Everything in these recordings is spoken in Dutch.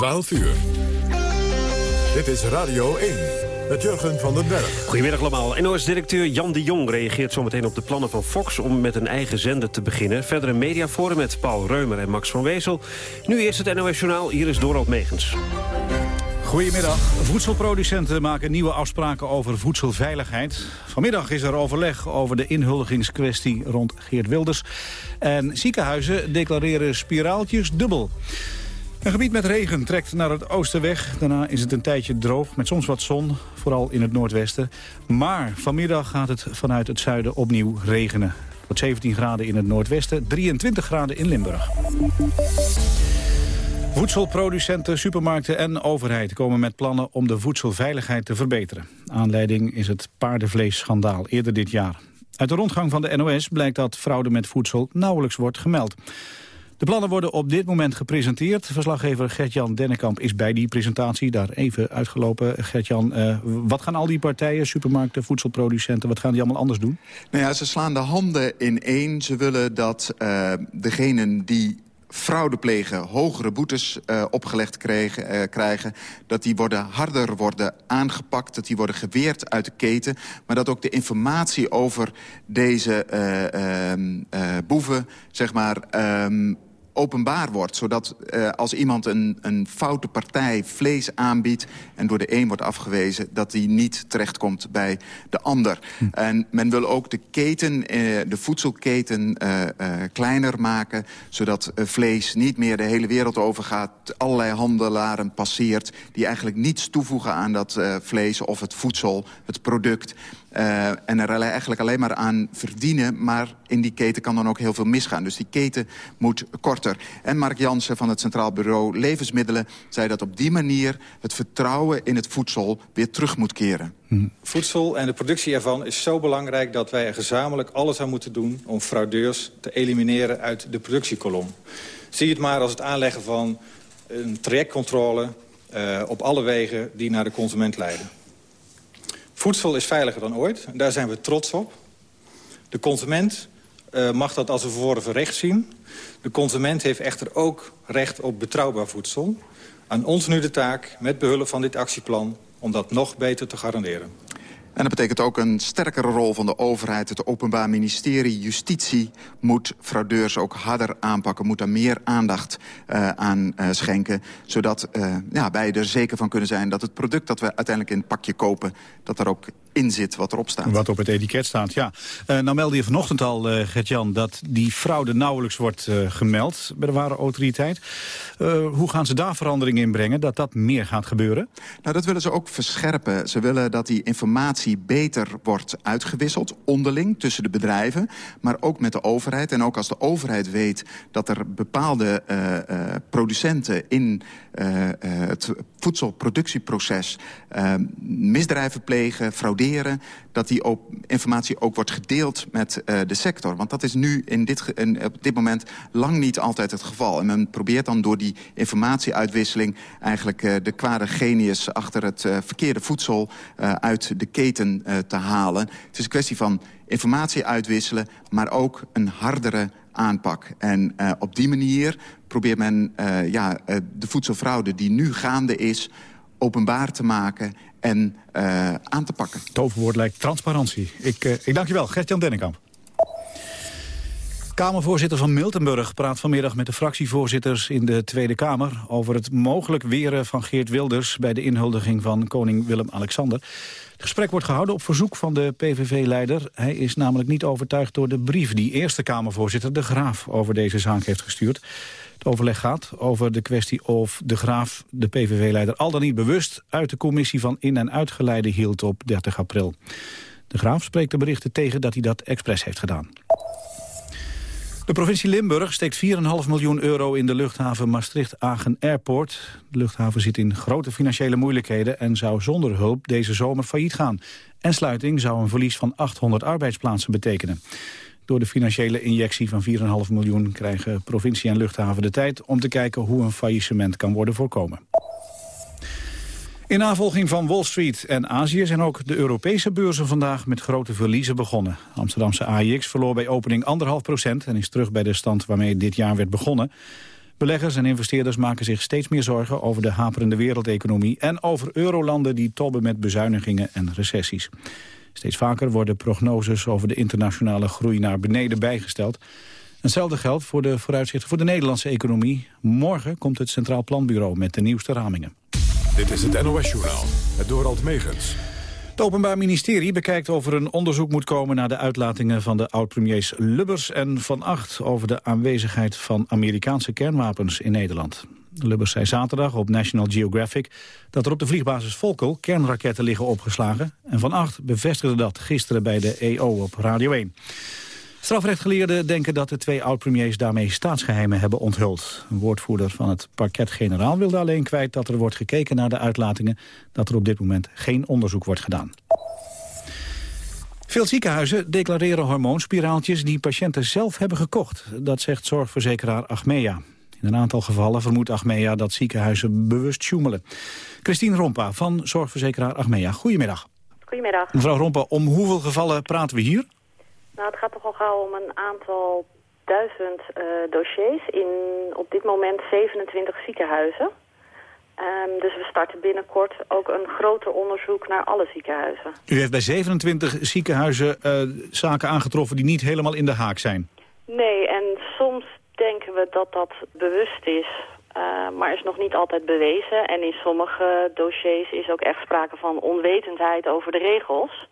12 uur. Dit is Radio 1 met Jurgen van den Berg. Goedemiddag allemaal. NOS-directeur Jan de Jong reageert zometeen op de plannen van Fox... om met een eigen zender te beginnen. Verder een mediaforum met Paul Reumer en Max van Wezel. Nu eerst het NOS-journaal. Hier is Dorald Megens. Goedemiddag. Voedselproducenten maken nieuwe afspraken over voedselveiligheid. Vanmiddag is er overleg over de inhuldigingskwestie rond Geert Wilders. En ziekenhuizen declareren spiraaltjes dubbel. Een gebied met regen trekt naar het oosten weg. Daarna is het een tijdje droog, met soms wat zon, vooral in het noordwesten. Maar vanmiddag gaat het vanuit het zuiden opnieuw regenen. Tot 17 graden in het noordwesten, 23 graden in Limburg. Voedselproducenten, supermarkten en overheid komen met plannen om de voedselveiligheid te verbeteren. Aanleiding is het paardenvleesschandaal eerder dit jaar. Uit de rondgang van de NOS blijkt dat fraude met voedsel nauwelijks wordt gemeld. De plannen worden op dit moment gepresenteerd. Verslaggever Gert-Jan Dennekamp is bij die presentatie. Daar even uitgelopen. Gert-Jan, uh, wat gaan al die partijen, supermarkten, voedselproducenten... wat gaan die allemaal anders doen? Nou ja, ze slaan de handen in één. Ze willen dat uh, degenen die fraude plegen, hogere boetes uh, opgelegd kregen, krijgen... dat die worden harder worden aangepakt, dat die worden geweerd uit de keten... maar dat ook de informatie over deze uh, boeven, zeg maar... Um, openbaar wordt. Zodat uh, als iemand een, een foute partij vlees aanbiedt... en door de een wordt afgewezen, dat die niet terechtkomt bij de ander. Hm. En men wil ook de keten, uh, de voedselketen uh, kleiner maken... zodat vlees niet meer de hele wereld overgaat... allerlei handelaren passeert... die eigenlijk niets toevoegen aan dat vlees of het voedsel, het product... Uh, en er eigenlijk alleen maar aan verdienen. Maar in die keten kan dan ook heel veel misgaan. Dus die keten moet korter. En Mark Jansen van het Centraal Bureau Levensmiddelen... zei dat op die manier het vertrouwen in het voedsel weer terug moet keren. Hm. Voedsel en de productie ervan is zo belangrijk... dat wij er gezamenlijk alles aan moeten doen... om fraudeurs te elimineren uit de productiekolom. Zie het maar als het aanleggen van een trajectcontrole... Uh, op alle wegen die naar de consument leiden. Voedsel is veiliger dan ooit. En daar zijn we trots op. De consument uh, mag dat als een verworven recht zien. De consument heeft echter ook recht op betrouwbaar voedsel. Aan ons nu de taak, met behulp van dit actieplan... om dat nog beter te garanderen. En dat betekent ook een sterkere rol van de overheid. Het Openbaar Ministerie, Justitie moet fraudeurs ook harder aanpakken. Moet daar meer aandacht uh, aan uh, schenken. Zodat uh, ja, wij er zeker van kunnen zijn dat het product dat we uiteindelijk in het pakje kopen... dat er ook in zit wat erop staat. Wat op het etiket staat, ja. Nou meldde je vanochtend al, Gert-Jan, dat die fraude nauwelijks wordt gemeld bij de ware autoriteit. hoe gaan ze daar verandering in brengen, dat dat meer gaat gebeuren? Nou, dat willen ze ook verscherpen. Ze willen dat die informatie beter wordt uitgewisseld, onderling, tussen de bedrijven, maar ook met de overheid. En ook als de overheid weet dat er bepaalde producenten in het voedselproductieproces misdrijven plegen, frauderen... dat die informatie ook wordt gedeeld met uh, de sector. Want dat is nu in dit, op dit moment lang niet altijd het geval. En men probeert dan door die informatieuitwisseling... eigenlijk uh, de kwade genius achter het uh, verkeerde voedsel uit de keten te halen. Het is een kwestie van informatie uitwisselen... maar ook een hardere aanpak. En op die manier probeert men ja, de voedselfraude die nu gaande is openbaar te maken en uh, aan te pakken. Toverwoord lijkt transparantie. Ik, uh, ik dank je wel, Gert-Jan Dennekamp. Kamervoorzitter van Miltenburg praat vanmiddag met de fractievoorzitters in de Tweede Kamer over het mogelijk weren van Geert Wilders bij de inhuldiging van koning Willem-Alexander. Het gesprek wordt gehouden op verzoek van de PVV-leider. Hij is namelijk niet overtuigd door de brief die eerste Kamervoorzitter De Graaf over deze zaak heeft gestuurd. Het overleg gaat over de kwestie of de Graaf de PVV-leider al dan niet bewust uit de commissie van in- en uitgeleide hield op 30 april. De Graaf spreekt de berichten tegen dat hij dat expres heeft gedaan. De provincie Limburg steekt 4,5 miljoen euro in de luchthaven Maastricht-Agen Airport. De luchthaven zit in grote financiële moeilijkheden en zou zonder hulp deze zomer failliet gaan. En sluiting zou een verlies van 800 arbeidsplaatsen betekenen. Door de financiële injectie van 4,5 miljoen krijgen provincie en luchthaven de tijd om te kijken hoe een faillissement kan worden voorkomen. In navolging van Wall Street en Azië zijn ook de Europese beurzen vandaag met grote verliezen begonnen. Amsterdamse AIX verloor bij opening 1,5 procent en is terug bij de stand waarmee dit jaar werd begonnen. Beleggers en investeerders maken zich steeds meer zorgen over de haperende wereldeconomie en over eurolanden die tobben met bezuinigingen en recessies. Steeds vaker worden prognoses over de internationale groei naar beneden bijgesteld. Hetzelfde geldt voor de vooruitzichten voor de Nederlandse economie. Morgen komt het Centraal Planbureau met de nieuwste ramingen. Dit is het NOS-journaal, het Dorald Megens. Het Openbaar Ministerie bekijkt of er een onderzoek moet komen... naar de uitlatingen van de oud-premiers Lubbers en Van Acht... over de aanwezigheid van Amerikaanse kernwapens in Nederland. Lubbers zei zaterdag op National Geographic... dat er op de vliegbasis Volkel kernraketten liggen opgeslagen. En Van Acht bevestigde dat gisteren bij de EO op Radio 1. Strafrechtgeleerden denken dat de twee oud-premiers daarmee staatsgeheimen hebben onthuld. Een woordvoerder van het parket-generaal wilde alleen kwijt dat er wordt gekeken naar de uitlatingen, dat er op dit moment geen onderzoek wordt gedaan. Veel ziekenhuizen declareren hormoonspiraaltjes die patiënten zelf hebben gekocht. Dat zegt zorgverzekeraar Achmea. In een aantal gevallen vermoedt Achmea dat ziekenhuizen bewust sjoemelen. Christine Rompa van zorgverzekeraar Achmea. Goedemiddag. Goedemiddag. Mevrouw Rompa, om hoeveel gevallen praten we hier? Nou, het gaat toch al gauw om een aantal duizend uh, dossiers in op dit moment 27 ziekenhuizen. Um, dus we starten binnenkort ook een groter onderzoek naar alle ziekenhuizen. U heeft bij 27 ziekenhuizen uh, zaken aangetroffen die niet helemaal in de haak zijn? Nee, en soms denken we dat dat bewust is, uh, maar is nog niet altijd bewezen. En in sommige dossiers is ook echt sprake van onwetendheid over de regels.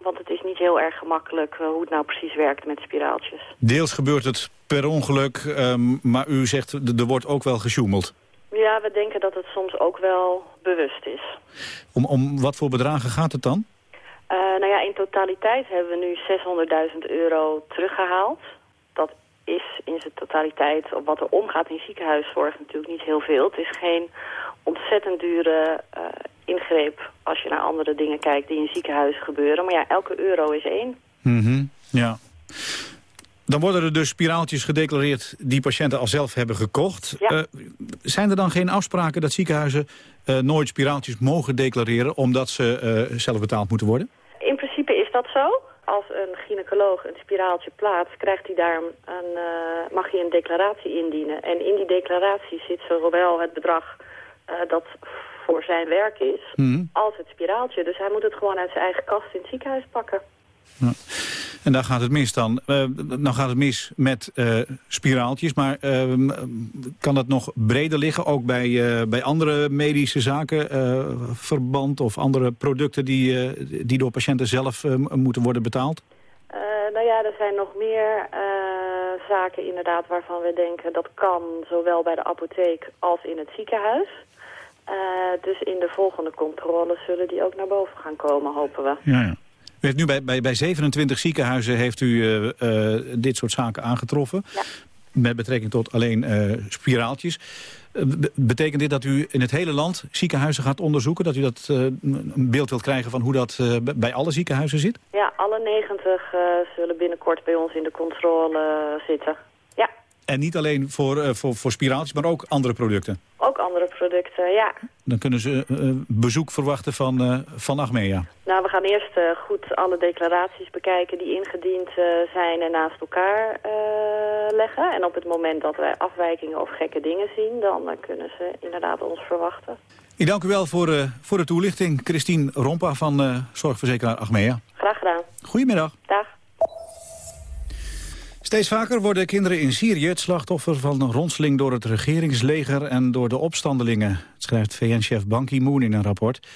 Want het is niet heel erg gemakkelijk uh, hoe het nou precies werkt met spiraaltjes. Deels gebeurt het per ongeluk, um, maar u zegt er wordt ook wel gesjoemeld. Ja, we denken dat het soms ook wel bewust is. Om, om wat voor bedragen gaat het dan? Uh, nou ja, in totaliteit hebben we nu 600.000 euro teruggehaald. Is in zijn totaliteit, op wat er omgaat in ziekenhuiszorg, natuurlijk niet heel veel. Het is geen ontzettend dure uh, ingreep als je naar andere dingen kijkt die in ziekenhuizen gebeuren. Maar ja, elke euro is één. Mm -hmm, ja. Dan worden er dus spiraaltjes gedeclareerd die patiënten al zelf hebben gekocht. Ja. Uh, zijn er dan geen afspraken dat ziekenhuizen uh, nooit spiraaltjes mogen declareren... omdat ze uh, zelf betaald moeten worden? In principe is dat zo. Als een gynaecoloog een spiraaltje plaatst, krijgt hij daar een, mag hij een declaratie indienen. En in die declaratie zit zowel het bedrag dat voor zijn werk is, mm. als het spiraaltje. Dus hij moet het gewoon uit zijn eigen kast in het ziekenhuis pakken. Ja. En daar gaat het mis dan. Uh, dan gaat het mis met uh, spiraaltjes, maar uh, kan dat nog breder liggen? Ook bij, bij andere medische zaken, verband of andere producten die, die door patiënten zelf moeten worden betaald? nou ja, er zijn nog meer zaken inderdaad waarvan we denken dat kan zowel bij de apotheek als in het ziekenhuis. Uh, dus in de volgende controle zullen die ook naar boven gaan komen, hopen we. Ja, ja. U heeft nu bij, bij, bij 27 ziekenhuizen heeft u uh, uh, dit soort zaken aangetroffen. Ja. Met betrekking tot alleen spiraaltjes. betekent dit dat u in het hele land ziekenhuizen gaat onderzoeken? Dat u dat een beeld wilt krijgen van hoe dat bij alle ziekenhuizen zit? Ja, alle 90 zullen binnenkort bij ons in de controle zitten. En niet alleen voor, voor, voor spiraaltjes, maar ook andere producten? Ook andere producten, ja. Dan kunnen ze uh, bezoek verwachten van, uh, van Achmea. Nou, we gaan eerst goed alle declaraties bekijken die ingediend zijn en naast elkaar leggen. En op het moment dat wij afwijkingen of gekke dingen zien, dan kunnen ze inderdaad ons verwachten. Ik dank u wel voor, voor de toelichting. Christine Rompa van Zorgverzekeraar Achmea. Graag gedaan. Goedemiddag. Dag. Steeds vaker worden kinderen in Syrië het slachtoffer van een ronseling door het regeringsleger en door de opstandelingen. Schrijft VN-chef Ban Ki-moon in een rapport.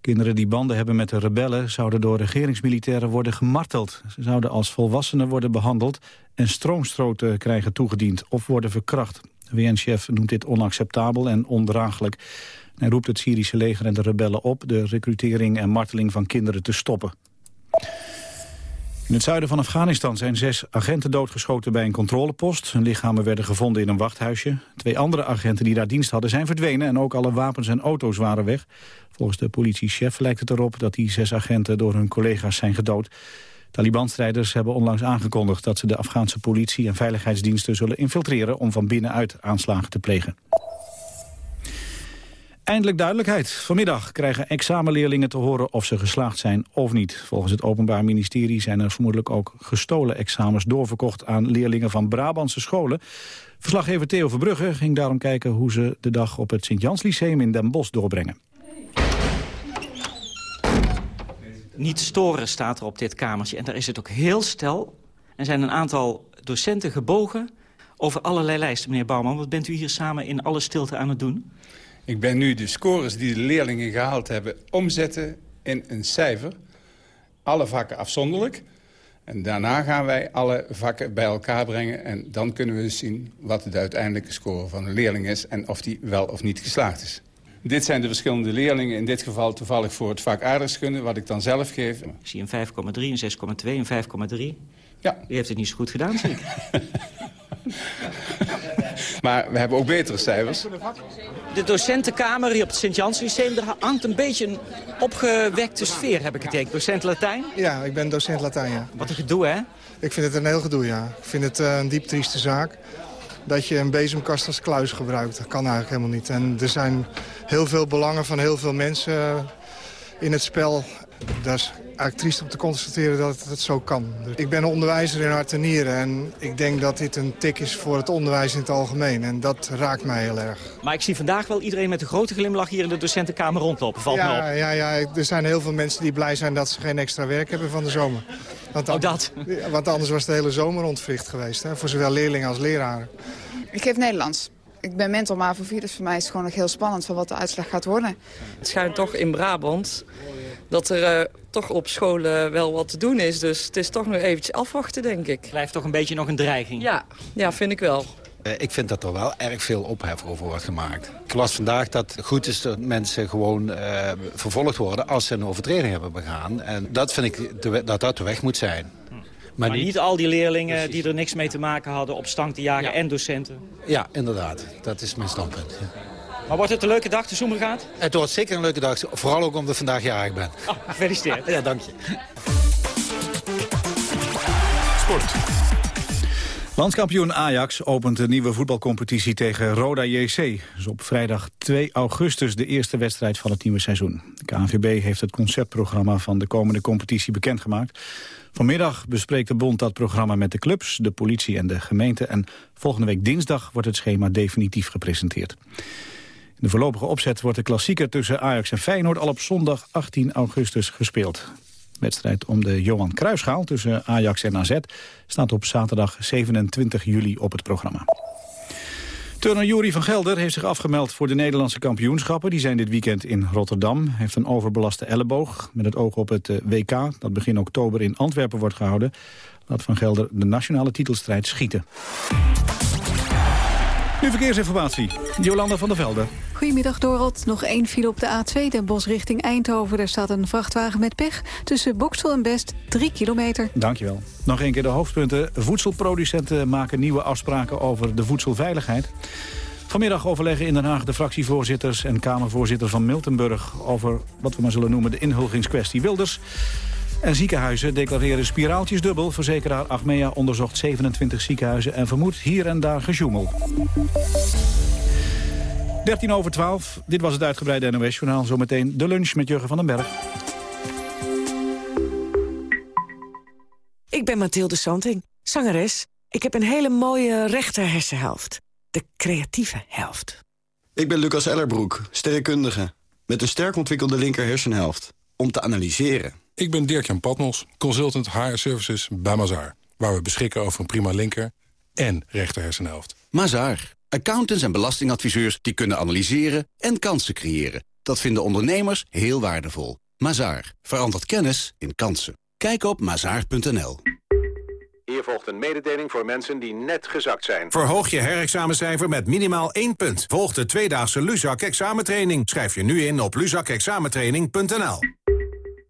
Kinderen die banden hebben met de rebellen zouden door regeringsmilitairen worden gemarteld. Ze zouden als volwassenen worden behandeld en stroomstroten krijgen toegediend of worden verkracht. VN-chef noemt dit onacceptabel en ondraaglijk. Hij roept het Syrische leger en de rebellen op de recrutering en marteling van kinderen te stoppen. In het zuiden van Afghanistan zijn zes agenten doodgeschoten bij een controlepost. Hun lichamen werden gevonden in een wachthuisje. Twee andere agenten die daar dienst hadden zijn verdwenen... en ook alle wapens en auto's waren weg. Volgens de politiechef lijkt het erop dat die zes agenten door hun collega's zijn gedood. Taliban-strijders hebben onlangs aangekondigd dat ze de Afghaanse politie en veiligheidsdiensten zullen infiltreren... om van binnenuit aanslagen te plegen. Eindelijk duidelijkheid. Vanmiddag krijgen examenleerlingen te horen of ze geslaagd zijn of niet. Volgens het Openbaar Ministerie zijn er vermoedelijk ook gestolen examens doorverkocht aan leerlingen van Brabantse scholen. Verslaggever Theo Verbrugge ging daarom kijken hoe ze de dag op het Sint-Jans Lyceum in Den Bosch doorbrengen. Niet storen staat er op dit kamertje. En daar is het ook heel stel. Er zijn een aantal docenten gebogen over allerlei lijsten. Meneer Bouwman, wat bent u hier samen in alle stilte aan het doen? Ik ben nu de scores die de leerlingen gehaald hebben omzetten in een cijfer. Alle vakken afzonderlijk. En daarna gaan wij alle vakken bij elkaar brengen. En dan kunnen we zien wat de uiteindelijke score van een leerling is... en of die wel of niet geslaagd is. Dit zijn de verschillende leerlingen. In dit geval toevallig voor het vak aardrijkskunde, wat ik dan zelf geef. Ik zie een 5,3, een 6,2, een 5,3. Ja. U heeft het niet zo goed gedaan, zie ik. maar we hebben ook betere cijfers. De docentenkamer hier op het Sint-Jans Lyceum... daar hangt een beetje een opgewekte sfeer, heb ik het idee. Docent Latijn? Ja, ik ben docent Latijn, ja. Wat een gedoe, hè? Ik vind het een heel gedoe, ja. Ik vind het uh, een diep trieste zaak. Dat je een bezemkast als kluis gebruikt. Dat kan eigenlijk helemaal niet. En er zijn heel veel belangen van heel veel mensen in het spel. Dat is eigenlijk triest om te constateren dat het zo kan. Dus ik ben onderwijzer in hart en nieren en ik denk dat dit een tik is voor het onderwijs in het algemeen. En dat raakt mij heel erg. Maar ik zie vandaag wel iedereen met een grote glimlach hier in de docentenkamer rondlopen. Valt ja, me op. Ja, ja, er zijn heel veel mensen die blij zijn dat ze geen extra werk hebben van de zomer. Want, oh, dat? Want anders was de hele zomer ontwricht geweest, hè, voor zowel leerlingen als leraren. Ik geef Nederlands. Ik ben mentor MAVO 4, dus voor mij is het gewoon nog heel spannend van wat de uitslag gaat worden. Het schijnt toch in Brabant dat er uh, toch op scholen wel wat te doen is. Dus het is toch nog eventjes afwachten, denk ik. Blijft toch een beetje nog een dreiging? Ja, ja vind ik wel. Uh, ik vind dat er wel erg veel ophef over wordt gemaakt. Ik las vandaag dat het goed is dat mensen gewoon uh, vervolgd worden... als ze een overtreding hebben begaan. En dat vind ik de, dat dat de weg moet zijn. Maar, maar niet, niet, al die leerlingen Precies. die er niks mee te maken hadden... op stank te jagen ja. en docenten? Ja, inderdaad. Dat is mijn standpunt. Ja. Maar wordt het een leuke dag, de zomer gaat? Het wordt zeker een leuke dag. Vooral ook omdat ik vandaag jarig ben. Oh, gefeliciteerd. ja, dank je. Sport. Landskampioen Ajax opent de nieuwe voetbalcompetitie tegen Roda JC. Dus op vrijdag 2 augustus de eerste wedstrijd van het nieuwe seizoen. De KNVB heeft het conceptprogramma van de komende competitie bekendgemaakt. Vanmiddag bespreekt de bond dat programma met de clubs, de politie en de gemeente. En volgende week dinsdag wordt het schema definitief gepresenteerd. In de voorlopige opzet wordt de klassieker tussen Ajax en Feyenoord al op zondag 18 augustus gespeeld. De wedstrijd om de Johan Cruijffschaal tussen Ajax en AZ staat op zaterdag 27 juli op het programma. Turner Jury van Gelder heeft zich afgemeld voor de Nederlandse kampioenschappen. Die zijn dit weekend in Rotterdam. Hij heeft een overbelaste elleboog met het oog op het WK... dat begin oktober in Antwerpen wordt gehouden. Laat Van Gelder de nationale titelstrijd schieten. Nu verkeersinformatie. Jolanda van der Velde. Goedemiddag Dorot. Nog één file op de A2, Den Bosch richting Eindhoven. Er staat een vrachtwagen met pech. Tussen Boksel en Best, drie kilometer. Dankjewel. Nog een keer de hoofdpunten. Voedselproducenten maken nieuwe afspraken over de voedselveiligheid. Vanmiddag overleggen in Den Haag de fractievoorzitters en Kamervoorzitter van Miltenburg... over wat we maar zullen noemen de inhulgingskwestie Wilders. En ziekenhuizen declareren spiraaltjes dubbel. Verzekeraar Achmea onderzocht 27 ziekenhuizen en vermoedt hier en daar gesjoemel. 13 over 12. Dit was het uitgebreide NOS-journaal. Zometeen de lunch met Jurgen van den Berg. Ik ben Mathilde Santing, zangeres. Ik heb een hele mooie rechter hersenhelft. De creatieve helft. Ik ben Lucas Ellerbroek, sterrenkundige. Met een sterk ontwikkelde linker hersenhelft. Om te analyseren. Ik ben Dirk-Jan Patmos, consultant HR Services bij Mazaar. Waar we beschikken over een prima linker en rechter hersenhelft. Mazaar. Accountants en belastingadviseurs die kunnen analyseren en kansen creëren. Dat vinden ondernemers heel waardevol. Mazaar. Verandert kennis in kansen. Kijk op mazaar.nl. Hier volgt een mededeling voor mensen die net gezakt zijn. Verhoog je herexamencijfer met minimaal 1 punt. Volg de tweedaagse Luzak examentraining. Schrijf je nu in op luzakexamentraining.nl.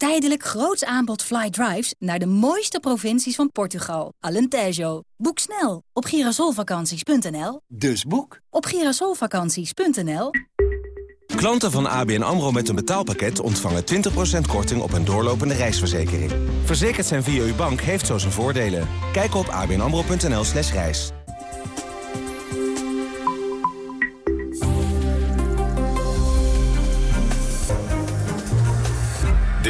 Tijdelijk groots aanbod fly drives naar de mooiste provincies van Portugal. Alentejo. Boek snel op girasolvakanties.nl. Dus boek op girasolvakanties.nl. Klanten van ABN AMRO met een betaalpakket ontvangen 20% korting op een doorlopende reisverzekering. Verzekerd zijn via uw bank heeft zo zijn voordelen. Kijk op abnamro.nl slash reis.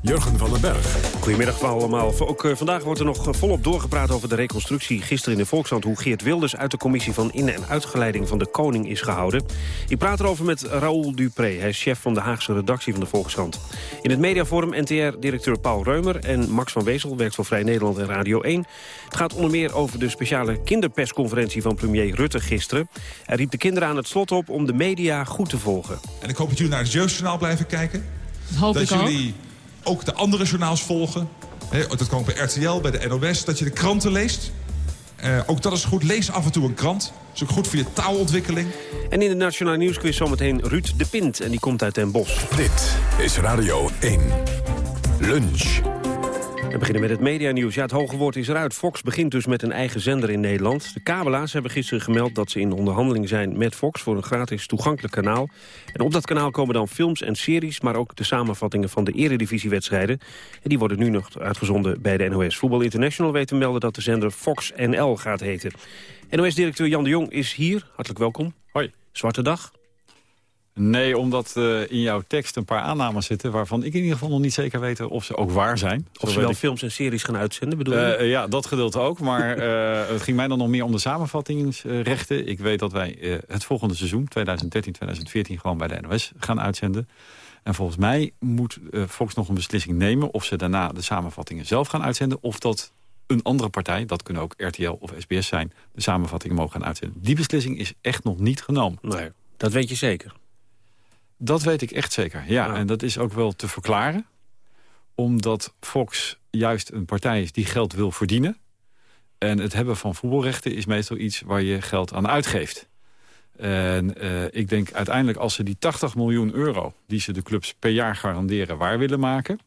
Jurgen van den Berg. Goedemiddag allemaal. Ook uh, vandaag wordt er nog eh, volop doorgepraat over de reconstructie gisteren in de Volkskrant... hoe Geert Wilders uit de commissie van in- en uitgeleiding van de koning is gehouden. Ik praat erover met Raoul Dupré. Hij is chef van de Haagse redactie van de Volkskrant. In het mediaforum NTR-directeur Paul Reumer en Max van Wezel... werkt voor Vrij Nederland en Radio 1. Het gaat onder meer over de speciale kinderpersconferentie van premier Rutte gisteren. Hij riep de kinderen aan het slot op om de media goed te volgen. En ik hoop dat jullie naar het Jeugdjournaal blijven kijken. Hoop dat ik jullie ook de andere journaals volgen. dat kan ook bij RTL, bij de NOS, dat je de kranten leest. Uh, ook dat is goed. Lees af en toe een krant. Dat is ook goed voor je taalontwikkeling. En in de Nationale Nieuwsquiz zometeen Ruud de Pint. En die komt uit Den Bosch. Dit is Radio 1. Lunch. We beginnen met het medianieuws. Ja, het hoge woord is eruit. Fox begint dus met een eigen zender in Nederland. De kabelaars hebben gisteren gemeld dat ze in onderhandeling zijn met Fox... voor een gratis toegankelijk kanaal. En op dat kanaal komen dan films en series... maar ook de samenvattingen van de eredivisiewedstrijden. En die worden nu nog uitgezonden bij de NOS. Voetbal International weet te melden dat de zender Fox NL gaat heten. NOS-directeur Jan de Jong is hier. Hartelijk welkom. Hoi. Zwarte dag. Nee, omdat uh, in jouw tekst een paar aannames zitten... waarvan ik in ieder geval nog niet zeker weet of ze ook waar zijn. Of ze wel films en series gaan uitzenden, bedoel je? Uh, ja, dat gedeelte ook. Maar uh, het ging mij dan nog meer om de samenvattingsrechten. Ik weet dat wij het volgende seizoen, 2013, 2014... gewoon bij de NOS gaan uitzenden. En volgens mij moet Fox nog een beslissing nemen... of ze daarna de samenvattingen zelf gaan uitzenden... of dat een andere partij, dat kunnen ook RTL of SBS zijn... de samenvattingen mogen gaan uitzenden. Die beslissing is echt nog niet genomen. Nee, dat weet je zeker. Dat weet ik echt zeker, ja. ja. En dat is ook wel te verklaren. Omdat Fox juist een partij is die geld wil verdienen. En het hebben van voetbalrechten is meestal iets waar je geld aan uitgeeft. En uh, ik denk uiteindelijk als ze die 80 miljoen euro... die ze de clubs per jaar garanderen waar willen maken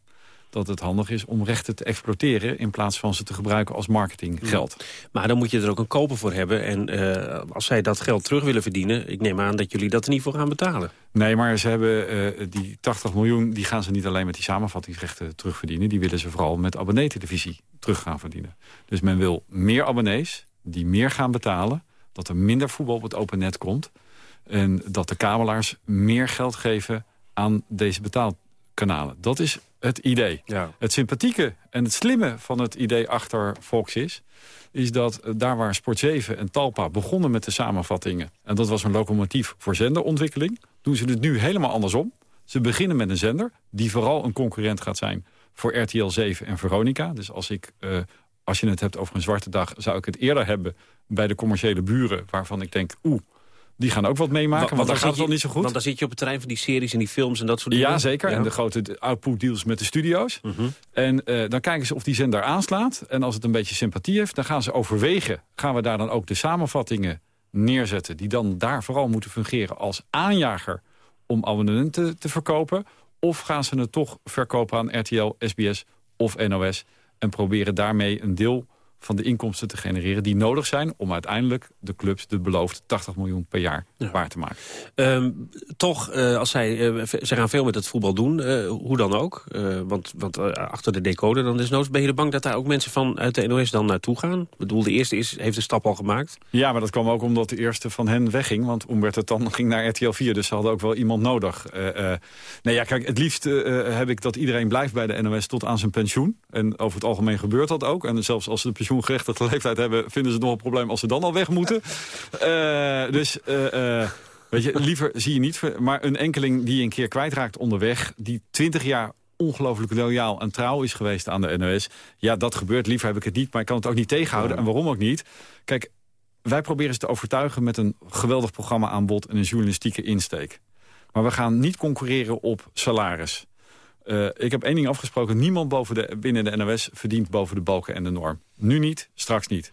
dat het handig is om rechten te exploiteren... in plaats van ze te gebruiken als marketinggeld. Ja. Maar dan moet je er ook een koper voor hebben. En uh, als zij dat geld terug willen verdienen... ik neem aan dat jullie dat er niet voor gaan betalen. Nee, maar ze hebben uh, die 80 miljoen... die gaan ze niet alleen met die samenvattingsrechten terugverdienen. Die willen ze vooral met abonneetelevisie terug gaan verdienen. Dus men wil meer abonnees die meer gaan betalen... dat er minder voetbal op het open net komt... en dat de kabelaars meer geld geven aan deze betaalkanalen. Dat is het idee. Ja. Het sympathieke en het slimme van het idee achter Fox is... is dat daar waar Sport 7 en Talpa begonnen met de samenvattingen... en dat was een locomotief voor zenderontwikkeling... doen ze het nu helemaal andersom. Ze beginnen met een zender die vooral een concurrent gaat zijn... voor RTL 7 en Veronica. Dus als, ik, uh, als je het hebt over een zwarte dag... zou ik het eerder hebben bij de commerciële buren... waarvan ik denk, oeh, die gaan ook wat meemaken, want, want daar gaat het al niet zo goed. Want dan zit je op het terrein van die series en die films en dat soort dingen. Ja, zeker. En de grote output deals met de studio's. Mm -hmm. En uh, dan kijken ze of die zender aanslaat. En als het een beetje sympathie heeft, dan gaan ze overwegen. Gaan we daar dan ook de samenvattingen neerzetten... die dan daar vooral moeten fungeren als aanjager... om abonnementen te verkopen? Of gaan ze het toch verkopen aan RTL, SBS of NOS... en proberen daarmee een deel van de inkomsten te genereren die nodig zijn... om uiteindelijk de clubs de beloofde 80 miljoen per jaar ja. waar te maken. Um, toch, uh, als zij, uh, zij gaan veel met het voetbal doen, uh, hoe dan ook. want want achter de decoder dan desnoods ben je er bang dat daar ook mensen van uit de NOS dan naartoe gaan? Ik bedoel, de eerste is, heeft de stap al gemaakt. Ja, maar dat kwam ook omdat de eerste van hen wegging. Want Umberto Tan ging naar RTL 4, dus ze hadden ook wel iemand nodig. nee, ja, kijk, het liefst heb ik dat iedereen blijft bij de NOS tot aan zijn pensioen. En over het algemeen gebeurt dat ook. En zelfs als ze de pensioengerechtigde leeftijd hebben... vinden ze het nog een probleem als ze dan al weg moeten. uh, dus, uh, uh, weet je, liever zie je niet... maar een enkeling die een keer kwijtraakt onderweg... die 20 jaar ongelooflijk loyaal en trouw is geweest aan de NOS... ja, dat gebeurt. Liever heb ik het niet, maar ik kan het ook niet tegenhouden. En waarom ook niet? Kijk, wij proberen ze te overtuigen... met een geweldig programma aanbod en een journalistieke insteek. Maar we gaan niet concurreren op salaris. Uh, ik heb één ding afgesproken. Niemand boven de, binnen de NOS verdient boven de balken en de norm. Nu niet, straks niet.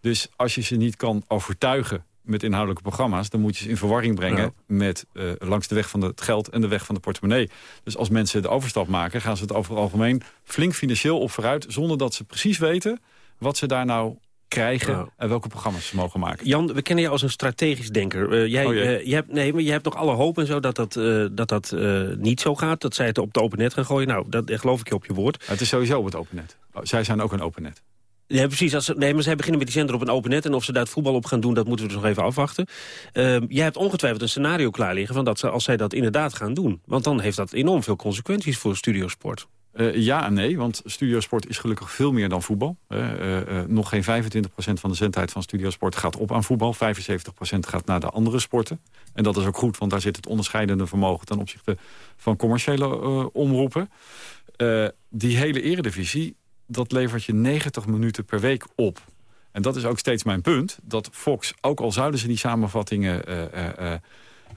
Dus als je ze niet kan overtuigen met inhoudelijke programma's... dan moet je ze in verwarring brengen met eh, langs de weg van het geld en de weg van de portemonnee. Dus als mensen de overstap maken, gaan ze het over het algemeen flink financieel op vooruit... zonder dat ze precies weten wat ze daar nou krijgen en welke programma's ze mogen maken. Jan, we kennen je als een strategisch denker. Uh, jij, Oh, eh, je hebt, nee, maar je hebt nog alle hoop en zo dat dat, eh, dat, dat eh, niet zo gaat. Dat zij het op het open net gaan gooien. Nou, dat geloof ik je op je woord. Het is sowieso op het open net. Oh, zij zijn ook een open net. Ja, precies. Als ze, nee, maar zij beginnen met die zender op een open net. En of ze daar het voetbal op gaan doen, dat moeten we dus nog even afwachten. Ehm, jij hebt ongetwijfeld een scenario klaar liggen... van dat ze, als zij dat inderdaad gaan doen. Want dan heeft dat enorm veel consequenties voor studiosport. Eh, ja en nee, want studiosport is gelukkig veel meer dan voetbal. Eh, eh, nog geen 25% van de zendtijd van studiosport gaat op aan voetbal. 75% gaat naar de andere sporten. En dat is ook goed, want daar zit het onderscheidende vermogen... ten opzichte van commerciële omroepen. Die hele eredivisie, dat levert je 90 minuten per week op. En dat is ook steeds mijn punt. Dat Fox, ook al zouden ze die samenvattingen...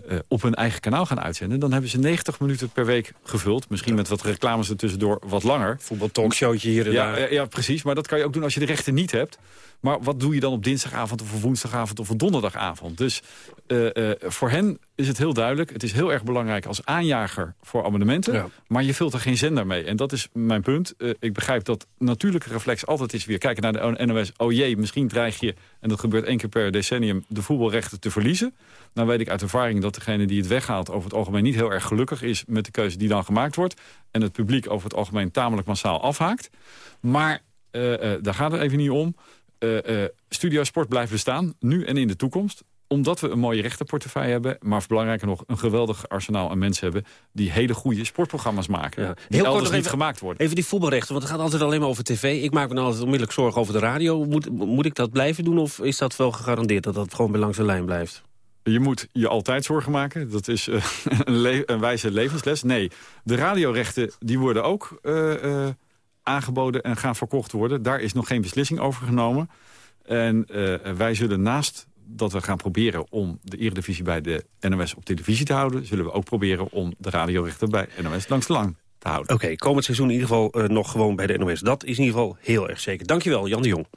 eh, eh, eh, eh, op hun eigen kanaal gaan uitzenden... dan hebben ze 90 minuten per week gevuld. Misschien met wat reclames er tussendoor wat langer. Voetbaltalkshowtje hier en ja, daar. Ja, ja, precies. Maar dat kan je ook doen als je de rechten niet hebt. Maar wat doe je dan op dinsdagavond of op woensdagavond of op donderdagavond? Dus eh, eh, voor hen is het heel duidelijk. Het is heel erg belangrijk als aanjager voor abonnementen. Maar je vult er geen zender mee. En dat is mijn punt. Eh, ik begrijp dat natuurlijke reflex altijd is weer kijken naar de NOS. Oh jee, misschien dreig je, en dat gebeurt één keer per decennium, de voetbalrechten te verliezen. Nou weet ik uit ervaring dat degene die het weghaalt over het algemeen niet heel erg gelukkig is met de keuze die dan gemaakt wordt. En het publiek over het algemeen tamelijk massaal afhaakt. Maar eh, eh, daar gaat het even niet om. Eh, Studio Sport blijft bestaan, nu en in de toekomst omdat we een mooie rechtenportefeuille hebben... maar belangrijker nog, een geweldig arsenaal aan mensen hebben... die hele goede sportprogramma's maken. Die Heel kort elders niet even- gemaakt worden. Even die voetbalrechten, want het gaat altijd alleen maar over tv. Ik maak me nou altijd onmiddellijk zorgen over de radio. Moet, moet ik dat blijven doen of is dat wel gegarandeerd... dat dat gewoon bij langs de lijn blijft? Je moet je altijd zorgen maken. Dat is eh, een, wijze levensles. Nee, de radiorechten die worden ook eh, eh, aangeboden en gaan verkocht worden. Daar is nog geen beslissing over genomen. En wij zullen naast dat we gaan proberen om de Eredivisie bij de NOS op televisie te houden... zullen we ook proberen om de radiorechten bij NOS langs lang te houden. Oké, komend seizoen in ieder geval nog gewoon bij de NOS. Dat is in ieder geval heel erg zeker. Dankjewel, Jan de Jong.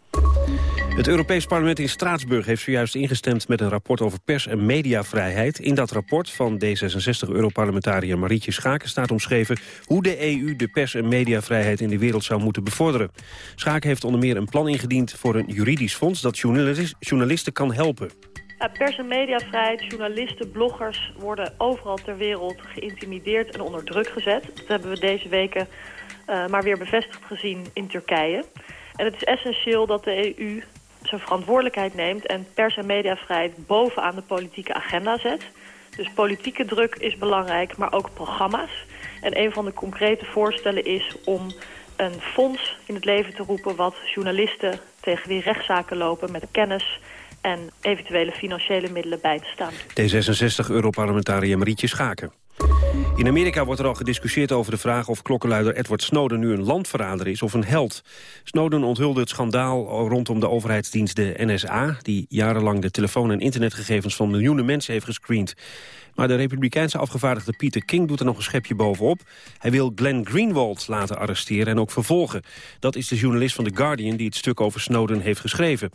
Het Europees Parlement in Straatsburg heeft zojuist ingestemd met een rapport over pers- en mediavrijheid. In dat rapport van D66-Europarlementariër Marietje Schaken staat omschreven hoe de EU de pers- en mediavrijheid in de wereld zou moeten bevorderen. Schaken heeft onder meer een plan ingediend voor een juridisch fonds dat journalis- journalisten kan helpen. Pers- en mediavrijheid, journalisten, bloggers worden overal ter wereld geïntimideerd en onder druk gezet. Dat hebben we deze weken eh, maar weer bevestigd gezien in Turkije. En het is essentieel dat de EU zijn verantwoordelijkheid neemt en pers- en mediavrijheid bovenaan de politieke agenda zet. Dus politieke druk is belangrijk, maar ook programma's. En een van de concrete voorstellen is om een fonds in het leven te roepen... wat journalisten tegen wie rechtszaken lopen met kennis en eventuele financiële middelen bij te staan. D66-Europarlementariër Marietje Schaken. In Amerika wordt er al gediscussieerd over de vraag of klokkenluider Edward Snowden nu een landverrader is of een held. Snowden onthulde het schandaal rondom de overheidsdienst de NSA... die jarenlang de telefoon- en internetgegevens van miljoenen mensen heeft gescreend. Maar de republikeinse afgevaardigde Peter King doet er nog een schepje bovenop. Hij wil Glenn Greenwald laten arresteren en ook vervolgen. Dat is de journalist van The Guardian die het stuk over Snowden heeft geschreven.